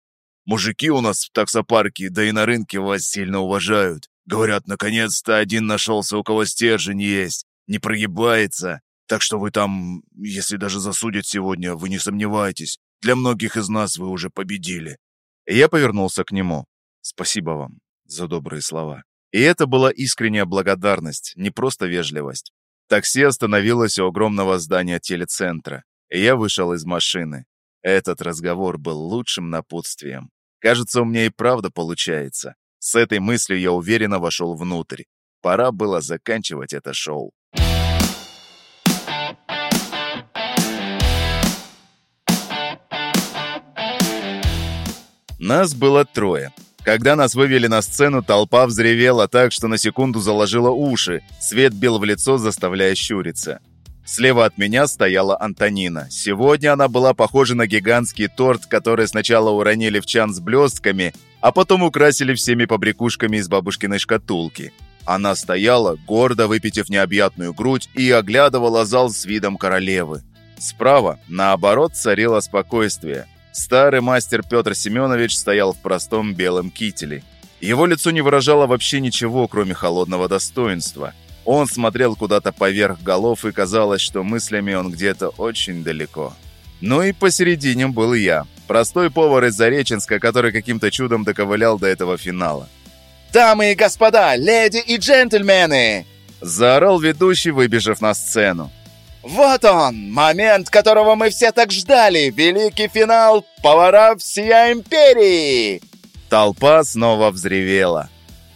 Мужики у нас в таксопарке, да и на рынке вас сильно уважают. Говорят, наконец-то один нашелся, у кого стержень есть, не прогибается. Так что вы там, если даже засудят сегодня, вы не сомневайтесь. Для многих из нас вы уже победили». Я повернулся к нему. «Спасибо вам за добрые слова». И это была искренняя благодарность, не просто вежливость. Такси остановилось у огромного здания телецентра, и я вышел из машины. Этот разговор был лучшим напутствием. Кажется, у меня и правда получается. С этой мыслью я уверенно вошел внутрь. Пора было заканчивать это шоу. Нас было трое. Когда нас вывели на сцену, толпа взревела так, что на секунду заложила уши. Свет бил в лицо, заставляя щуриться. Слева от меня стояла Антонина. Сегодня она была похожа на гигантский торт, который сначала уронили в чан с блестками, а потом украсили всеми побрякушками из бабушкиной шкатулки. Она стояла, гордо выпитив необъятную грудь, и оглядывала зал с видом королевы. Справа, наоборот, царило спокойствие. Старый мастер Петр Семенович стоял в простом белом кителе. Его лицо не выражало вообще ничего, кроме холодного достоинства. Он смотрел куда-то поверх голов, и казалось, что мыслями он где-то очень далеко. Ну и посередине был я, простой повар из Зареченска, который каким-то чудом доковылял до этого финала. «Дамы и господа, леди и джентльмены!» Заорал ведущий, выбежав на сцену. «Вот он, момент, которого мы все так ждали! Великий финал повара всея империи!» Толпа снова взревела.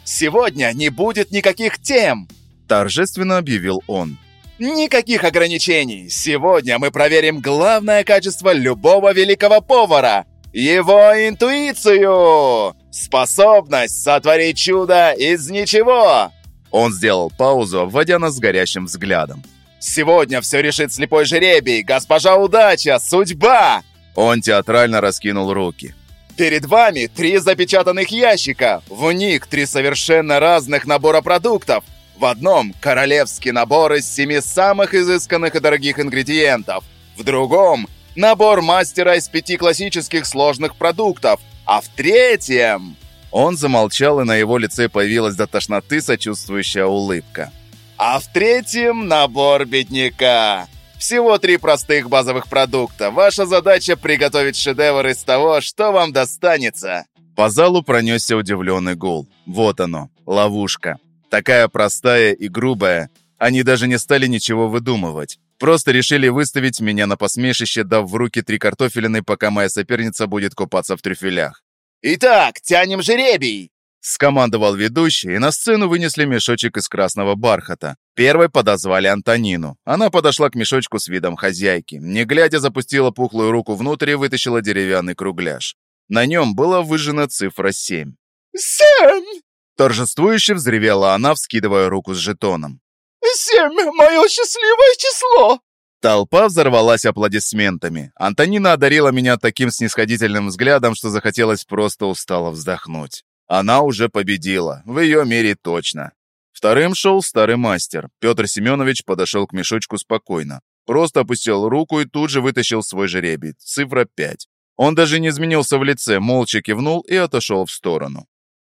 «Сегодня не будет никаких тем!» Торжественно объявил он. Никаких ограничений! Сегодня мы проверим главное качество любого великого повара – его интуицию! Способность сотворить чудо из ничего!» Он сделал паузу, вводя нас горящим взглядом. «Сегодня все решит слепой жеребий, госпожа удача, судьба!» Он театрально раскинул руки. «Перед вами три запечатанных ящика, в них три совершенно разных набора продуктов. В одном – королевский набор из семи самых изысканных и дорогих ингредиентов. В другом – набор мастера из пяти классических сложных продуктов. А в третьем... Он замолчал, и на его лице появилась до тошноты сочувствующая улыбка. А в третьем набор бедняка. Всего три простых базовых продукта. Ваша задача приготовить шедевр из того, что вам достанется. По залу пронесся удивленный гул. Вот оно, ловушка. Такая простая и грубая. Они даже не стали ничего выдумывать. Просто решили выставить меня на посмешище, дав в руки три картофелины, пока моя соперница будет купаться в трюфелях. «Итак, тянем жеребий!» Скомандовал ведущий, и на сцену вынесли мешочек из красного бархата. Первой подозвали Антонину. Она подошла к мешочку с видом хозяйки. Не глядя, запустила пухлую руку внутрь и вытащила деревянный кругляш. На нем была выжжена цифра 7. «Семь!» Торжествующе взревела она, вскидывая руку с жетоном. Семь — мое счастливое число!» Толпа взорвалась аплодисментами. Антонина одарила меня таким снисходительным взглядом, что захотелось просто устало вздохнуть. Она уже победила, в ее мире точно. Вторым шел старый мастер. Петр Семенович подошел к мешочку спокойно. Просто опустил руку и тут же вытащил свой жеребий. Цифра 5. Он даже не изменился в лице, молча кивнул и отошел в сторону.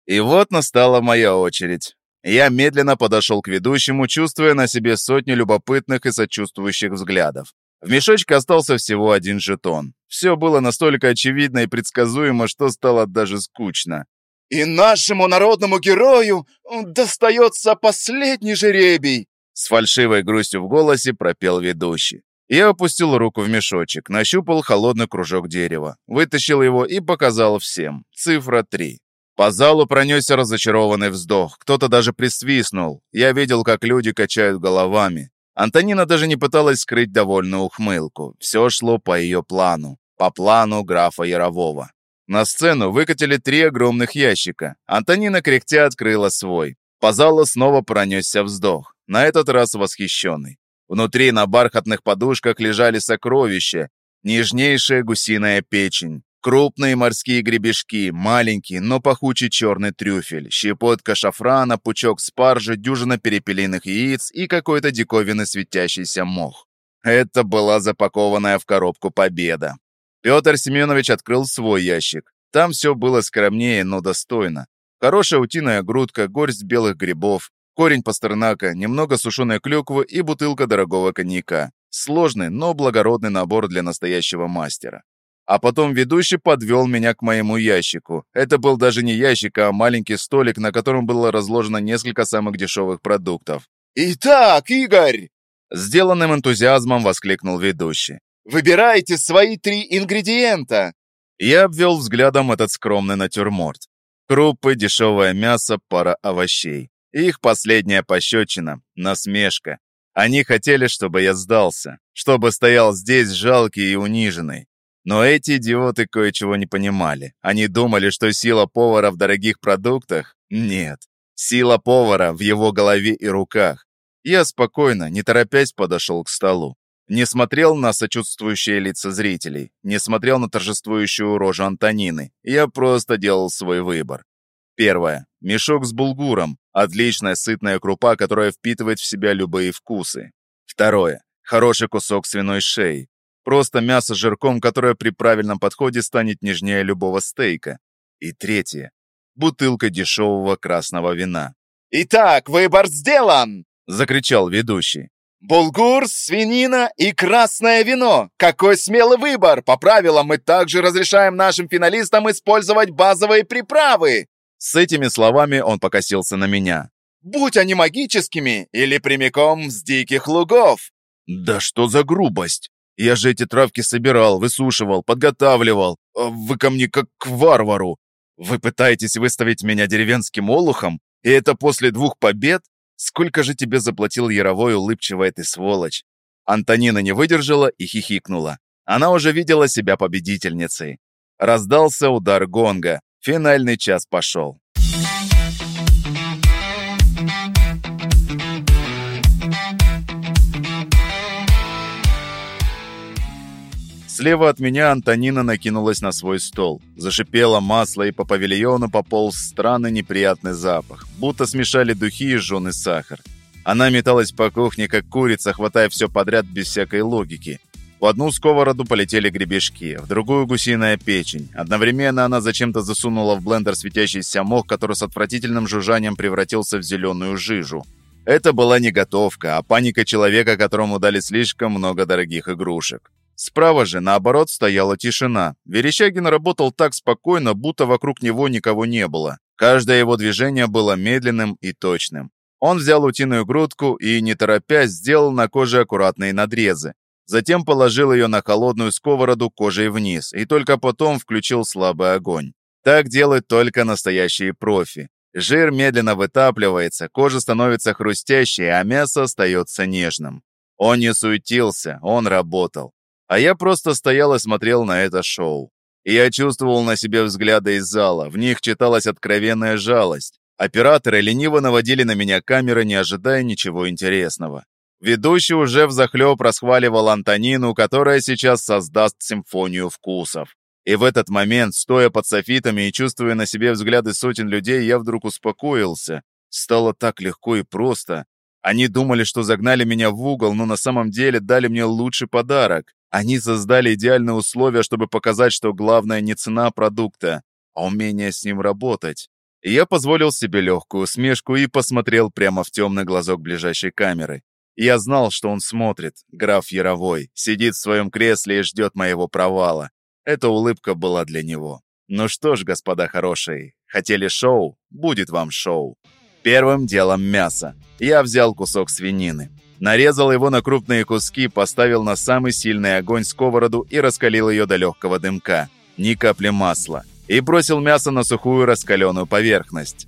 И вот настала моя очередь. Я медленно подошел к ведущему, чувствуя на себе сотни любопытных и сочувствующих взглядов. В мешочке остался всего один жетон. Все было настолько очевидно и предсказуемо, что стало даже скучно. «И нашему народному герою достается последний жеребий!» С фальшивой грустью в голосе пропел ведущий. Я опустил руку в мешочек, нащупал холодный кружок дерева, вытащил его и показал всем. Цифра 3. По залу пронесся разочарованный вздох. Кто-то даже присвистнул. Я видел, как люди качают головами. Антонина даже не пыталась скрыть довольную ухмылку. Все шло по ее плану. По плану графа Ярового. На сцену выкатили три огромных ящика. Антонина кряхтя открыла свой. По залу снова пронесся вздох. На этот раз восхищенный. Внутри на бархатных подушках лежали сокровища. Нежнейшая гусиная печень, Крупные морские гребешки, маленький, но пахучий черный трюфель, щепотка шафрана, пучок спаржи, дюжина перепелиных яиц и какой-то диковинный светящийся мох. Это была запакованная в коробку победа. Петр Семенович открыл свой ящик. Там все было скромнее, но достойно. Хорошая утиная грудка, горсть белых грибов, корень пастернака, немного сушеной клюквы и бутылка дорогого коньяка. Сложный, но благородный набор для настоящего мастера. А потом ведущий подвел меня к моему ящику. Это был даже не ящик, а маленький столик, на котором было разложено несколько самых дешевых продуктов. «Итак, Игорь!» Сделанным энтузиазмом воскликнул ведущий. «Выбирайте свои три ингредиента!» Я обвел взглядом этот скромный натюрморт. Крупы, дешевое мясо, пара овощей. Их последняя пощечина, насмешка. Они хотели, чтобы я сдался, чтобы стоял здесь жалкий и униженный. Но эти идиоты кое-чего не понимали. Они думали, что сила повара в дорогих продуктах? Нет. Сила повара в его голове и руках. Я спокойно, не торопясь, подошел к столу. Не смотрел на сочувствующие лица зрителей, не смотрел на торжествующую рожу Антонины. Я просто делал свой выбор. Первое. Мешок с булгуром. Отличная сытная крупа, которая впитывает в себя любые вкусы. Второе. Хороший кусок свиной шеи. Просто мясо с жирком, которое при правильном подходе станет нежнее любого стейка. И третье. Бутылка дешевого красного вина. «Итак, выбор сделан!» — закричал ведущий. «Булгур, свинина и красное вино! Какой смелый выбор! По правилам мы также разрешаем нашим финалистам использовать базовые приправы!» С этими словами он покосился на меня. «Будь они магическими или прямиком с диких лугов!» «Да что за грубость! Я же эти травки собирал, высушивал, подготавливал. Вы ко мне как к варвару. Вы пытаетесь выставить меня деревенским олухом? И это после двух побед? Сколько же тебе заплатил Яровой улыбчивая ты сволочь?» Антонина не выдержала и хихикнула. Она уже видела себя победительницей. Раздался удар гонга. Финальный час пошел. Слева от меня Антонина накинулась на свой стол. Зашипело масло, и по павильону пополз странный неприятный запах, будто смешали духи и жженый сахар. Она металась по кухне, как курица, хватая все подряд без всякой логики. В одну сковороду полетели гребешки, в другую гусиная печень. Одновременно она зачем-то засунула в блендер светящийся мох, который с отвратительным жужжанием превратился в зеленую жижу. Это была не готовка, а паника человека, которому дали слишком много дорогих игрушек. Справа же, наоборот, стояла тишина. Верещагин работал так спокойно, будто вокруг него никого не было. Каждое его движение было медленным и точным. Он взял утиную грудку и, не торопясь, сделал на коже аккуратные надрезы. Затем положил ее на холодную сковороду кожей вниз и только потом включил слабый огонь. Так делают только настоящие профи. Жир медленно вытапливается, кожа становится хрустящей, а мясо остается нежным. Он не суетился, он работал. А я просто стоял и смотрел на это шоу. И я чувствовал на себе взгляды из зала, в них читалась откровенная жалость. Операторы лениво наводили на меня камеры, не ожидая ничего интересного. Ведущий уже взахлеб расхваливал Антонину, которая сейчас создаст симфонию вкусов. И в этот момент, стоя под софитами и чувствуя на себе взгляды сотен людей, я вдруг успокоился. Стало так легко и просто. Они думали, что загнали меня в угол, но на самом деле дали мне лучший подарок. Они создали идеальные условия, чтобы показать, что главное не цена продукта, а умение с ним работать. И я позволил себе легкую усмешку и посмотрел прямо в темный глазок ближайшей камеры. Я знал, что он смотрит, граф Яровой, сидит в своем кресле и ждет моего провала. Эта улыбка была для него. Ну что ж, господа хорошие, хотели шоу? Будет вам шоу. Первым делом мясо. Я взял кусок свинины. Нарезал его на крупные куски, поставил на самый сильный огонь сковороду и раскалил ее до легкого дымка. Ни капли масла. И бросил мясо на сухую раскаленную поверхность.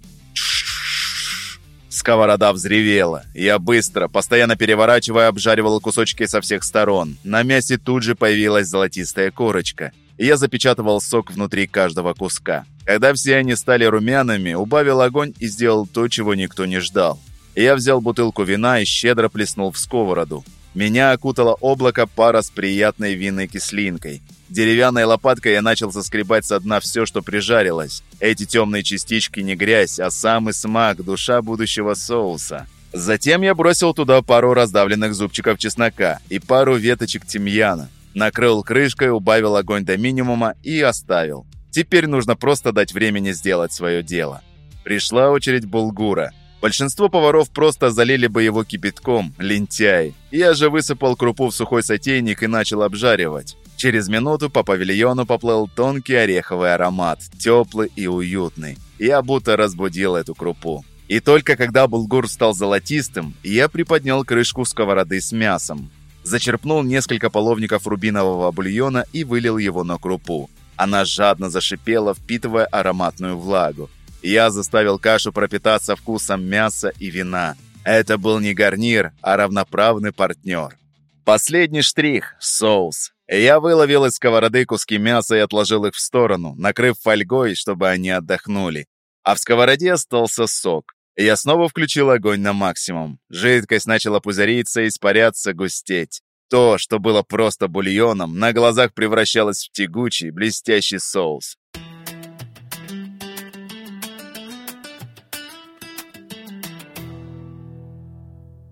Сковорода взревела. Я быстро, постоянно переворачивая, обжаривал кусочки со всех сторон. На мясе тут же появилась золотистая корочка. И я запечатывал сок внутри каждого куска. Когда все они стали румяными, убавил огонь и сделал то, чего никто не ждал. Я взял бутылку вина и щедро плеснул в сковороду. Меня окутало облако пара с приятной винной кислинкой. Деревянной лопаткой я начал соскребать со дна все, что прижарилось. Эти темные частички не грязь, а самый смак, душа будущего соуса. Затем я бросил туда пару раздавленных зубчиков чеснока и пару веточек тимьяна. Накрыл крышкой, убавил огонь до минимума и оставил. Теперь нужно просто дать времени сделать свое дело. Пришла очередь булгура – Большинство поваров просто залили бы его кипятком, лентяй. Я же высыпал крупу в сухой сотейник и начал обжаривать. Через минуту по павильону поплыл тонкий ореховый аромат, теплый и уютный. Я будто разбудил эту крупу. И только когда булгур стал золотистым, я приподнял крышку сковороды с мясом. Зачерпнул несколько половников рубинового бульона и вылил его на крупу. Она жадно зашипела, впитывая ароматную влагу. Я заставил кашу пропитаться вкусом мяса и вина. Это был не гарнир, а равноправный партнер. Последний штрих – соус. Я выловил из сковороды куски мяса и отложил их в сторону, накрыв фольгой, чтобы они отдохнули. А в сковороде остался сок. Я снова включил огонь на максимум. Жидкость начала пузыриться, испаряться, густеть. То, что было просто бульоном, на глазах превращалось в тягучий, блестящий соус.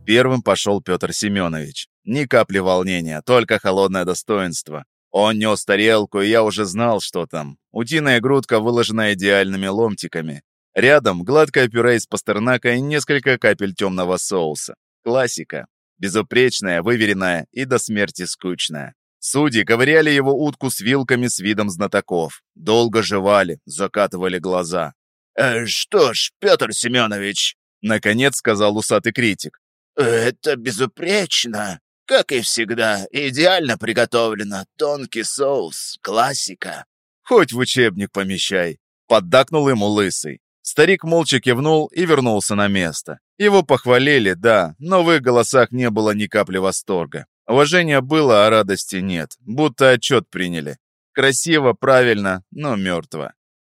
Первым пошел Петр Семенович. Ни капли волнения, только холодное достоинство. Он нес тарелку, и я уже знал, что там. Утиная грудка, выложенная идеальными ломтиками. Рядом гладкое пюре из пастернака и несколько капель темного соуса. Классика. Безупречная, выверенная и до смерти скучная. Судьи ковыряли его утку с вилками с видом знатоков. Долго жевали, закатывали глаза. «Э, «Что ж, Петр Семенович», — наконец сказал усатый критик. «Это безупречно. Как и всегда, идеально приготовлено. Тонкий соус, классика». «Хоть в учебник помещай», — поддакнул ему лысый. Старик молча кивнул и вернулся на место. Его похвалили, да, но в их голосах не было ни капли восторга. Уважения было, а радости нет, будто отчет приняли. Красиво, правильно, но мертво.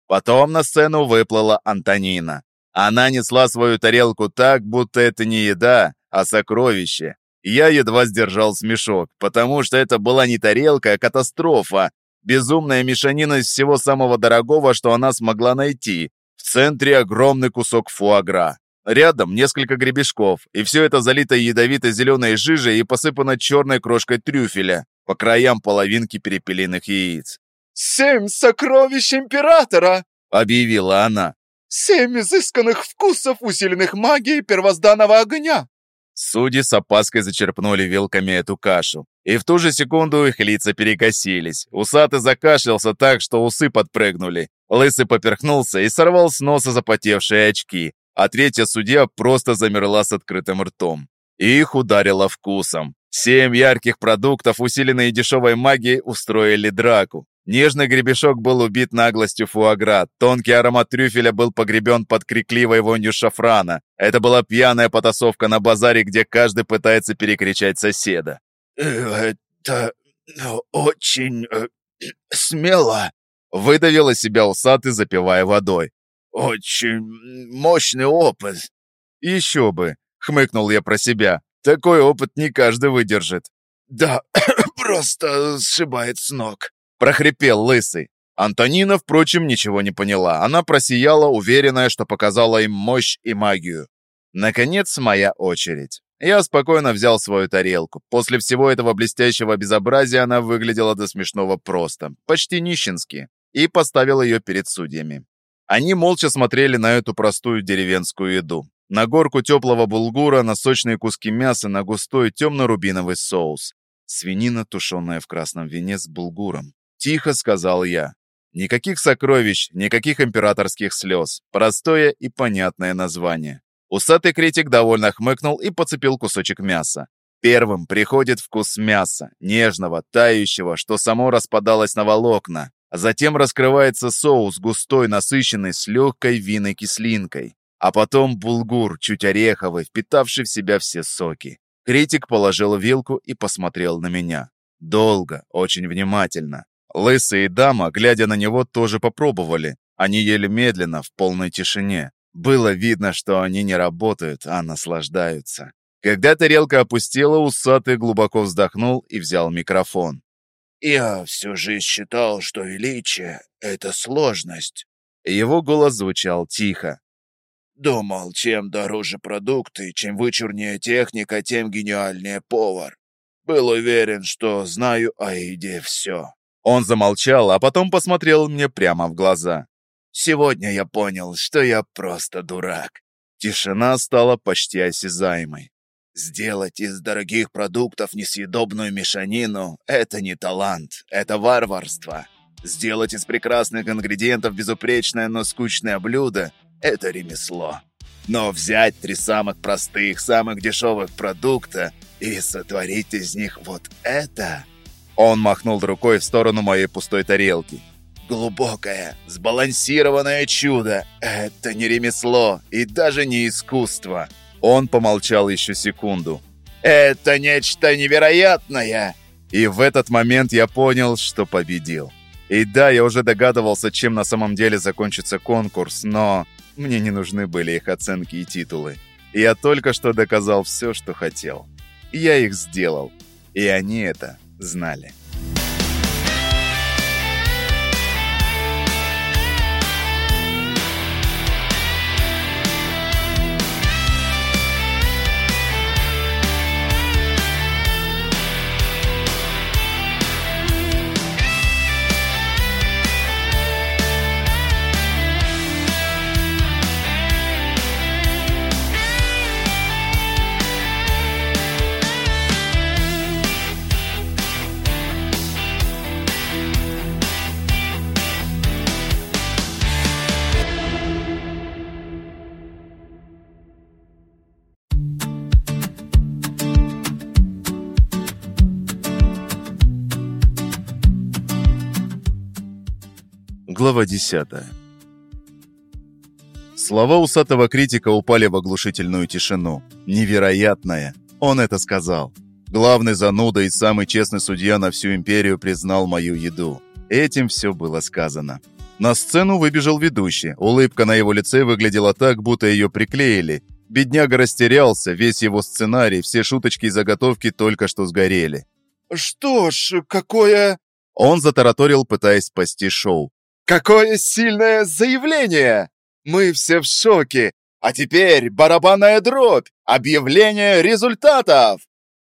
Потом на сцену выплыла Антонина. Она несла свою тарелку так, будто это не еда, а сокровище. Я едва сдержал смешок, потому что это была не тарелка, а катастрофа. Безумная мешанина из всего самого дорогого, что она смогла найти. В центре огромный кусок фуагра. Рядом несколько гребешков, и все это залито ядовитой зеленой жижей и посыпано черной крошкой трюфеля, по краям половинки перепелиных яиц. «Семь сокровищ императора!» — объявила она. «Семь изысканных вкусов, усиленных магией первозданного огня!» Судьи с опаской зачерпнули вилками эту кашу. И в ту же секунду их лица перекосились. Усатый закашлялся так, что усы подпрыгнули. Лысый поперхнулся и сорвал с носа запотевшие очки. А третья судья просто замерла с открытым ртом. Их ударило вкусом. Семь ярких продуктов, усиленные дешевой магией, устроили драку. Нежный гребешок был убит наглостью фуагра, тонкий аромат трюфеля был погребен под крикливой вонью шафрана. Это была пьяная потасовка на базаре, где каждый пытается перекричать соседа. «Это ну, очень э, смело», — выдавил из себя усатый, запивая водой. «Очень мощный опыт». «Еще бы», — хмыкнул я про себя. «Такой опыт не каждый выдержит». «Да, просто сшибает с ног», прохрипел лысый. Антонина, впрочем, ничего не поняла. Она просияла, уверенная, что показала им мощь и магию. Наконец, моя очередь. Я спокойно взял свою тарелку. После всего этого блестящего безобразия она выглядела до смешного просто, почти нищенски, и поставил ее перед судьями. Они молча смотрели на эту простую деревенскую еду. На горку теплого булгура, на сочные куски мяса, на густой темно-рубиновый соус. Свинина, тушеная в красном вине с булгуром. Тихо сказал я. Никаких сокровищ, никаких императорских слез. Простое и понятное название. Усатый критик довольно хмыкнул и поцепил кусочек мяса. Первым приходит вкус мяса, нежного, тающего, что само распадалось на волокна. А затем раскрывается соус, густой, насыщенный, с легкой винной кислинкой. А потом булгур, чуть ореховый, впитавший в себя все соки. Критик положил вилку и посмотрел на меня. Долго, очень внимательно. Лысый и дама, глядя на него, тоже попробовали. Они ели медленно, в полной тишине. Было видно, что они не работают, а наслаждаются. Когда тарелка опустела, усатый глубоко вздохнул и взял микрофон. «Я всю жизнь считал, что величие — это сложность». Его голос звучал тихо. «Думал, чем дороже продукты, чем вычурнее техника, тем гениальнее повар. Был уверен, что знаю о еде все. Он замолчал, а потом посмотрел мне прямо в глаза. «Сегодня я понял, что я просто дурак». Тишина стала почти осязаемой. Сделать из дорогих продуктов несъедобную мешанину – это не талант, это варварство. Сделать из прекрасных ингредиентов безупречное, но скучное блюдо – это ремесло. Но взять три самых простых, самых дешевых продукта и сотворить из них вот это – он махнул рукой в сторону моей пустой тарелки. «Глубокое, сбалансированное чудо — это не ремесло и даже не искусство». Он помолчал еще секунду. «Это нечто невероятное!» И в этот момент я понял, что победил. И да, я уже догадывался, чем на самом деле закончится конкурс, но Мне не нужны были их оценки и титулы. Я только что доказал все, что хотел. Я их сделал. И они это знали. Глава 10 Слова усатого критика упали в оглушительную тишину. Невероятное. Он это сказал. Главный зануда и самый честный судья на всю империю признал мою еду. Этим все было сказано. На сцену выбежал ведущий. Улыбка на его лице выглядела так, будто ее приклеили. Бедняга растерялся, весь его сценарий, все шуточки и заготовки только что сгорели. «Что ж, какое...» Он затараторил, пытаясь спасти шоу. Какое сильное заявление! Мы все в шоке. А теперь барабанная дробь, объявление результатов.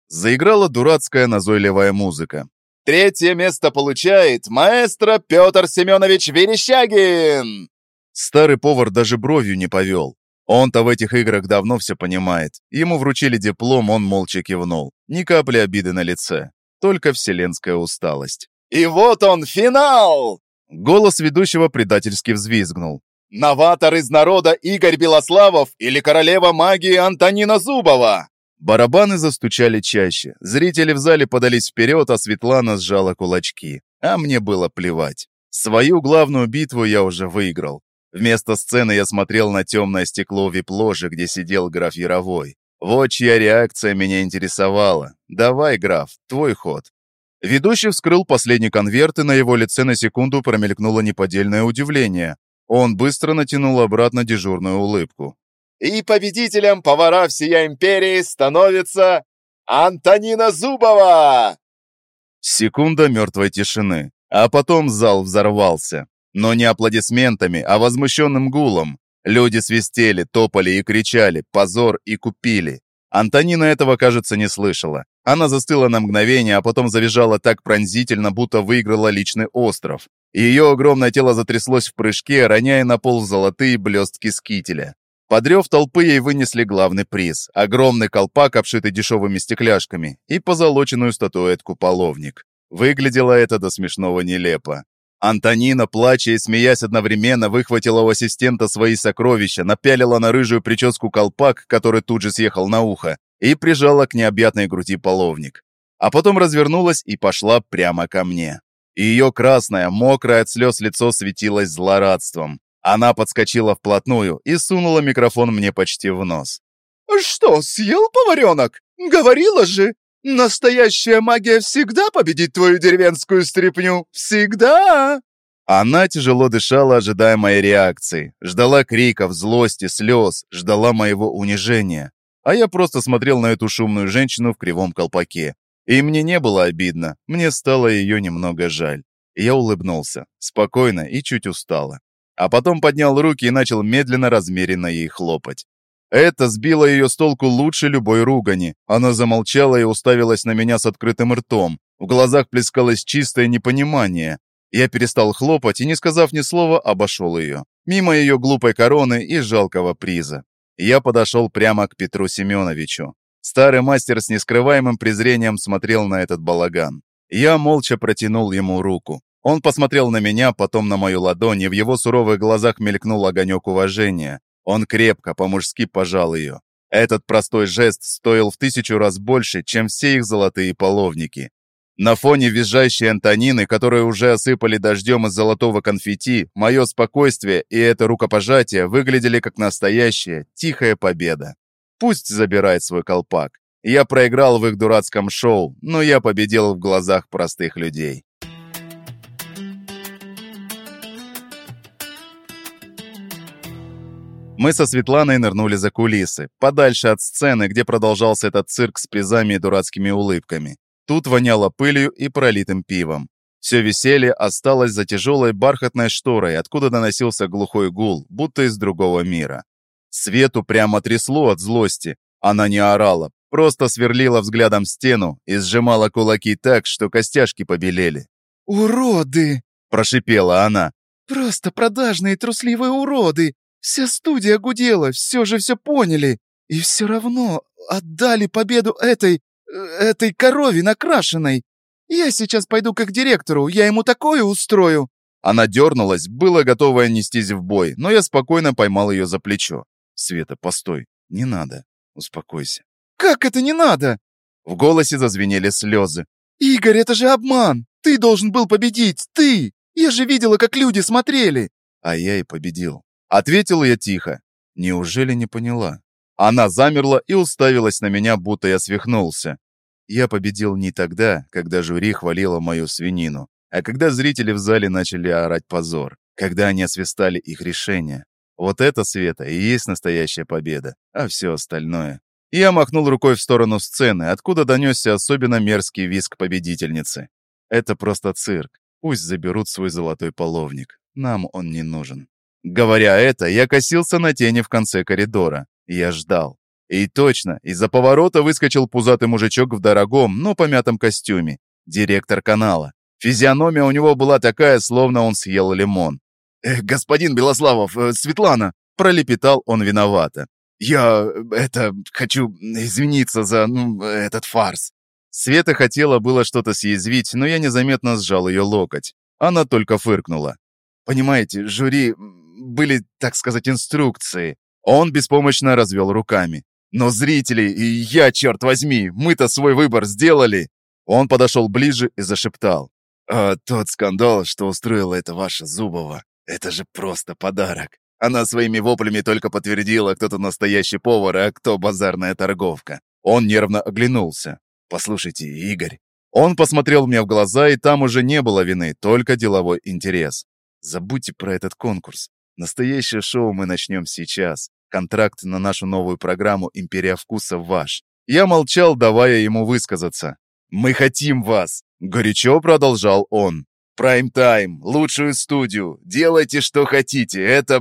Заиграла дурацкая назойливая музыка. Третье место получает маэстро Петр Семенович Верещагин. Старый повар даже бровью не повел. Он-то в этих играх давно все понимает. Ему вручили диплом, он молча кивнул. Ни капли обиды на лице. Только вселенская усталость. И вот он, финал! Голос ведущего предательски взвизгнул. «Новатор из народа Игорь Белославов или королева магии Антонина Зубова?» Барабаны застучали чаще. Зрители в зале подались вперед, а Светлана сжала кулачки. А мне было плевать. Свою главную битву я уже выиграл. Вместо сцены я смотрел на темное стекло вип-ложи, где сидел граф Яровой. Вот чья реакция меня интересовала. «Давай, граф, твой ход». Ведущий вскрыл последний конверт, и на его лице на секунду промелькнуло неподдельное удивление. Он быстро натянул обратно дежурную улыбку. «И победителем повара всей империи становится Антонина Зубова!» Секунда мертвой тишины, а потом зал взорвался. Но не аплодисментами, а возмущенным гулом. Люди свистели, топали и кричали «позор» и «купили». Антонина этого, кажется, не слышала. Она застыла на мгновение, а потом завизжала так пронзительно, будто выиграла личный остров. Ее огромное тело затряслось в прыжке, роняя на пол золотые блестки скителя. Подрев толпы ей вынесли главный приз – огромный колпак, обшитый дешевыми стекляшками, и позолоченную статуэтку половник. Выглядело это до смешного нелепо. Антонина, плача и смеясь одновременно, выхватила у ассистента свои сокровища, напялила на рыжую прическу колпак, который тут же съехал на ухо, и прижала к необъятной груди половник. А потом развернулась и пошла прямо ко мне. Ее красное, мокрое от слез лицо светилось злорадством. Она подскочила вплотную и сунула микрофон мне почти в нос. «Что, съел поваренок? Говорила же! Настоящая магия всегда победит твою деревенскую стряпню! Всегда!» Она тяжело дышала, ожидая моей реакции. Ждала криков, злости, слез, ждала моего унижения. А я просто смотрел на эту шумную женщину в кривом колпаке. И мне не было обидно, мне стало ее немного жаль. Я улыбнулся, спокойно и чуть устало. А потом поднял руки и начал медленно, размеренно ей хлопать. Это сбило ее с толку лучше любой ругани. Она замолчала и уставилась на меня с открытым ртом. В глазах плескалось чистое непонимание. Я перестал хлопать и, не сказав ни слова, обошел ее. Мимо ее глупой короны и жалкого приза. Я подошел прямо к Петру Семеновичу. Старый мастер с нескрываемым презрением смотрел на этот балаган. Я молча протянул ему руку. Он посмотрел на меня, потом на мою ладонь, и в его суровых глазах мелькнул огонек уважения. Он крепко, по-мужски пожал ее. Этот простой жест стоил в тысячу раз больше, чем все их золотые половники. На фоне визжащей Антонины, которую уже осыпали дождем из золотого конфетти, мое спокойствие и это рукопожатие выглядели как настоящая, тихая победа. Пусть забирает свой колпак. Я проиграл в их дурацком шоу, но я победил в глазах простых людей. Мы со Светланой нырнули за кулисы, подальше от сцены, где продолжался этот цирк с призами и дурацкими улыбками. Тут воняло пылью и пролитым пивом. Все веселье осталось за тяжелой бархатной шторой, откуда доносился глухой гул, будто из другого мира. Свету прямо трясло от злости. Она не орала, просто сверлила взглядом стену и сжимала кулаки так, что костяшки побелели. «Уроды!» – прошипела она. «Просто продажные трусливые уроды! Вся студия гудела, все же все поняли. И все равно отдали победу этой... Э, этой корове накрашенной. Я сейчас пойду к их директору, я ему такое устрою». Она дернулась, была готовая нестись в бой, но я спокойно поймал ее за плечо. «Света, постой, не надо, успокойся». «Как это не надо?» В голосе зазвенели слезы. «Игорь, это же обман! Ты должен был победить, ты! Я же видела, как люди смотрели!» А я и победил. Ответил я тихо. Неужели не поняла? Она замерла и уставилась на меня, будто я свихнулся. Я победил не тогда, когда жюри хвалило мою свинину, а когда зрители в зале начали орать позор, когда они освистали их решение. Вот это, Света, и есть настоящая победа, а все остальное. Я махнул рукой в сторону сцены, откуда донесся особенно мерзкий визг победительницы. Это просто цирк. Пусть заберут свой золотой половник. Нам он не нужен. Говоря это, я косился на тени в конце коридора. Я ждал. И точно, из-за поворота выскочил пузатый мужичок в дорогом, но помятом костюме. Директор канала. Физиономия у него была такая, словно он съел лимон. «Э, «Господин Белославов, э, Светлана!» Пролепетал он виновато. «Я, это, хочу извиниться за, ну, этот фарс». Света хотела было что-то съязвить, но я незаметно сжал ее локоть. Она только фыркнула. «Понимаете, жюри были, так сказать, инструкции. Он беспомощно развел руками. Но зрители и я, черт возьми, мы-то свой выбор сделали. Он подошел ближе и зашептал. «А тот скандал, что устроила эта ваша Зубова, это же просто подарок. Она своими воплями только подтвердила, кто-то настоящий повар, а кто базарная торговка. Он нервно оглянулся. «Послушайте, Игорь». Он посмотрел мне в глаза, и там уже не было вины, только деловой интерес. Забудьте про этот конкурс. Настоящее шоу мы начнем сейчас. Контракт на нашу новую программу «Империя вкуса» ваш. Я молчал, давая ему высказаться. «Мы хотим вас!» — горячо продолжал он. «Прайм-тайм, лучшую студию, делайте, что хотите. Это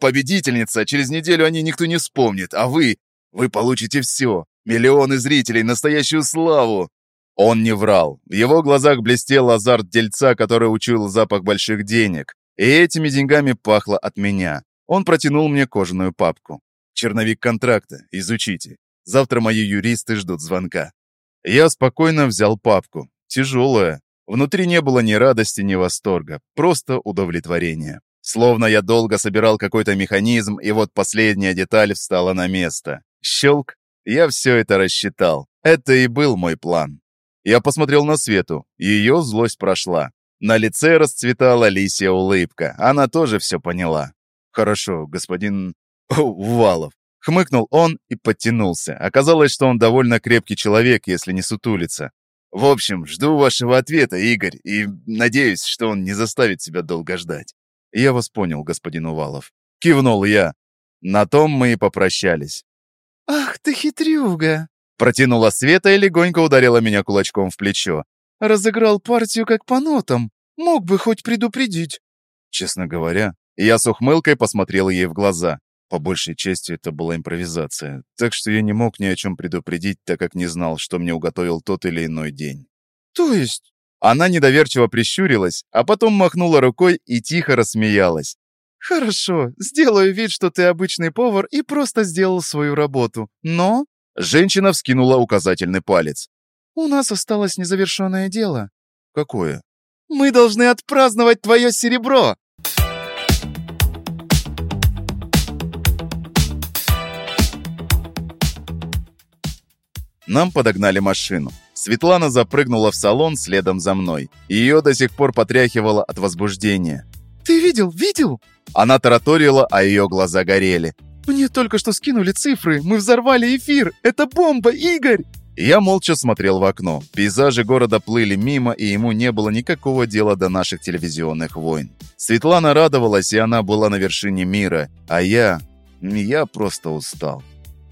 победительница, через неделю о ней никто не вспомнит, а вы, вы получите все. Миллионы зрителей, настоящую славу!» Он не врал. В его глазах блестел азарт дельца, который учуял запах больших денег. И этими деньгами пахло от меня. Он протянул мне кожаную папку. «Черновик контракта. Изучите. Завтра мои юристы ждут звонка». Я спокойно взял папку. Тяжелая. Внутри не было ни радости, ни восторга. Просто удовлетворение. Словно я долго собирал какой-то механизм, и вот последняя деталь встала на место. Щелк. Я все это рассчитал. Это и был мой план. Я посмотрел на Свету. Ее злость прошла. На лице расцветала лисья улыбка. Она тоже все поняла. «Хорошо, господин Увалов». Хмыкнул он и подтянулся. Оказалось, что он довольно крепкий человек, если не сутулится. В общем, жду вашего ответа, Игорь, и надеюсь, что он не заставит себя долго ждать. Я вас понял, господин Увалов. Кивнул я. На том мы и попрощались. «Ах ты хитрюга!» Протянула Света и легонько ударила меня кулачком в плечо. Разыграл партию как по нотам. Мог бы хоть предупредить. Честно говоря, я с ухмылкой посмотрел ей в глаза. По большей части это была импровизация, так что я не мог ни о чем предупредить, так как не знал, что мне уготовил тот или иной день. То есть? Она недоверчиво прищурилась, а потом махнула рукой и тихо рассмеялась. «Хорошо, сделаю вид, что ты обычный повар и просто сделал свою работу. Но...» Женщина вскинула указательный палец. «У нас осталось незавершенное дело». «Какое?» «Мы должны отпраздновать твое серебро!» Нам подогнали машину. Светлана запрыгнула в салон следом за мной. Ее до сих пор потряхивало от возбуждения. «Ты видел, видел?» Она тараторила, а ее глаза горели. «Мне только что скинули цифры. Мы взорвали эфир. Это бомба, Игорь!» Я молча смотрел в окно. Пейзажи города плыли мимо, и ему не было никакого дела до наших телевизионных войн. Светлана радовалась, и она была на вершине мира. А я... Я просто устал.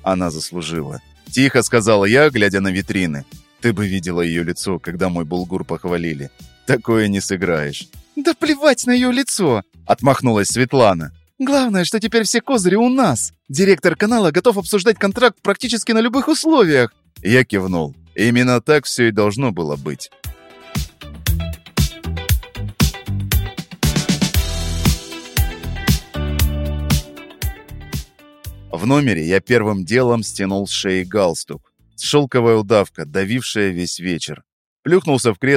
Она заслужила. Тихо сказала я, глядя на витрины. Ты бы видела ее лицо, когда мой булгур похвалили. Такое не сыграешь. «Да плевать на ее лицо!» — отмахнулась Светлана. «Главное, что теперь все козыри у нас. Директор канала готов обсуждать контракт практически на любых условиях». Я кивнул. Именно так все и должно было быть. В номере я первым делом стянул с шеи галстук. Шелковая удавка, давившая весь вечер. Плюхнулся в кресло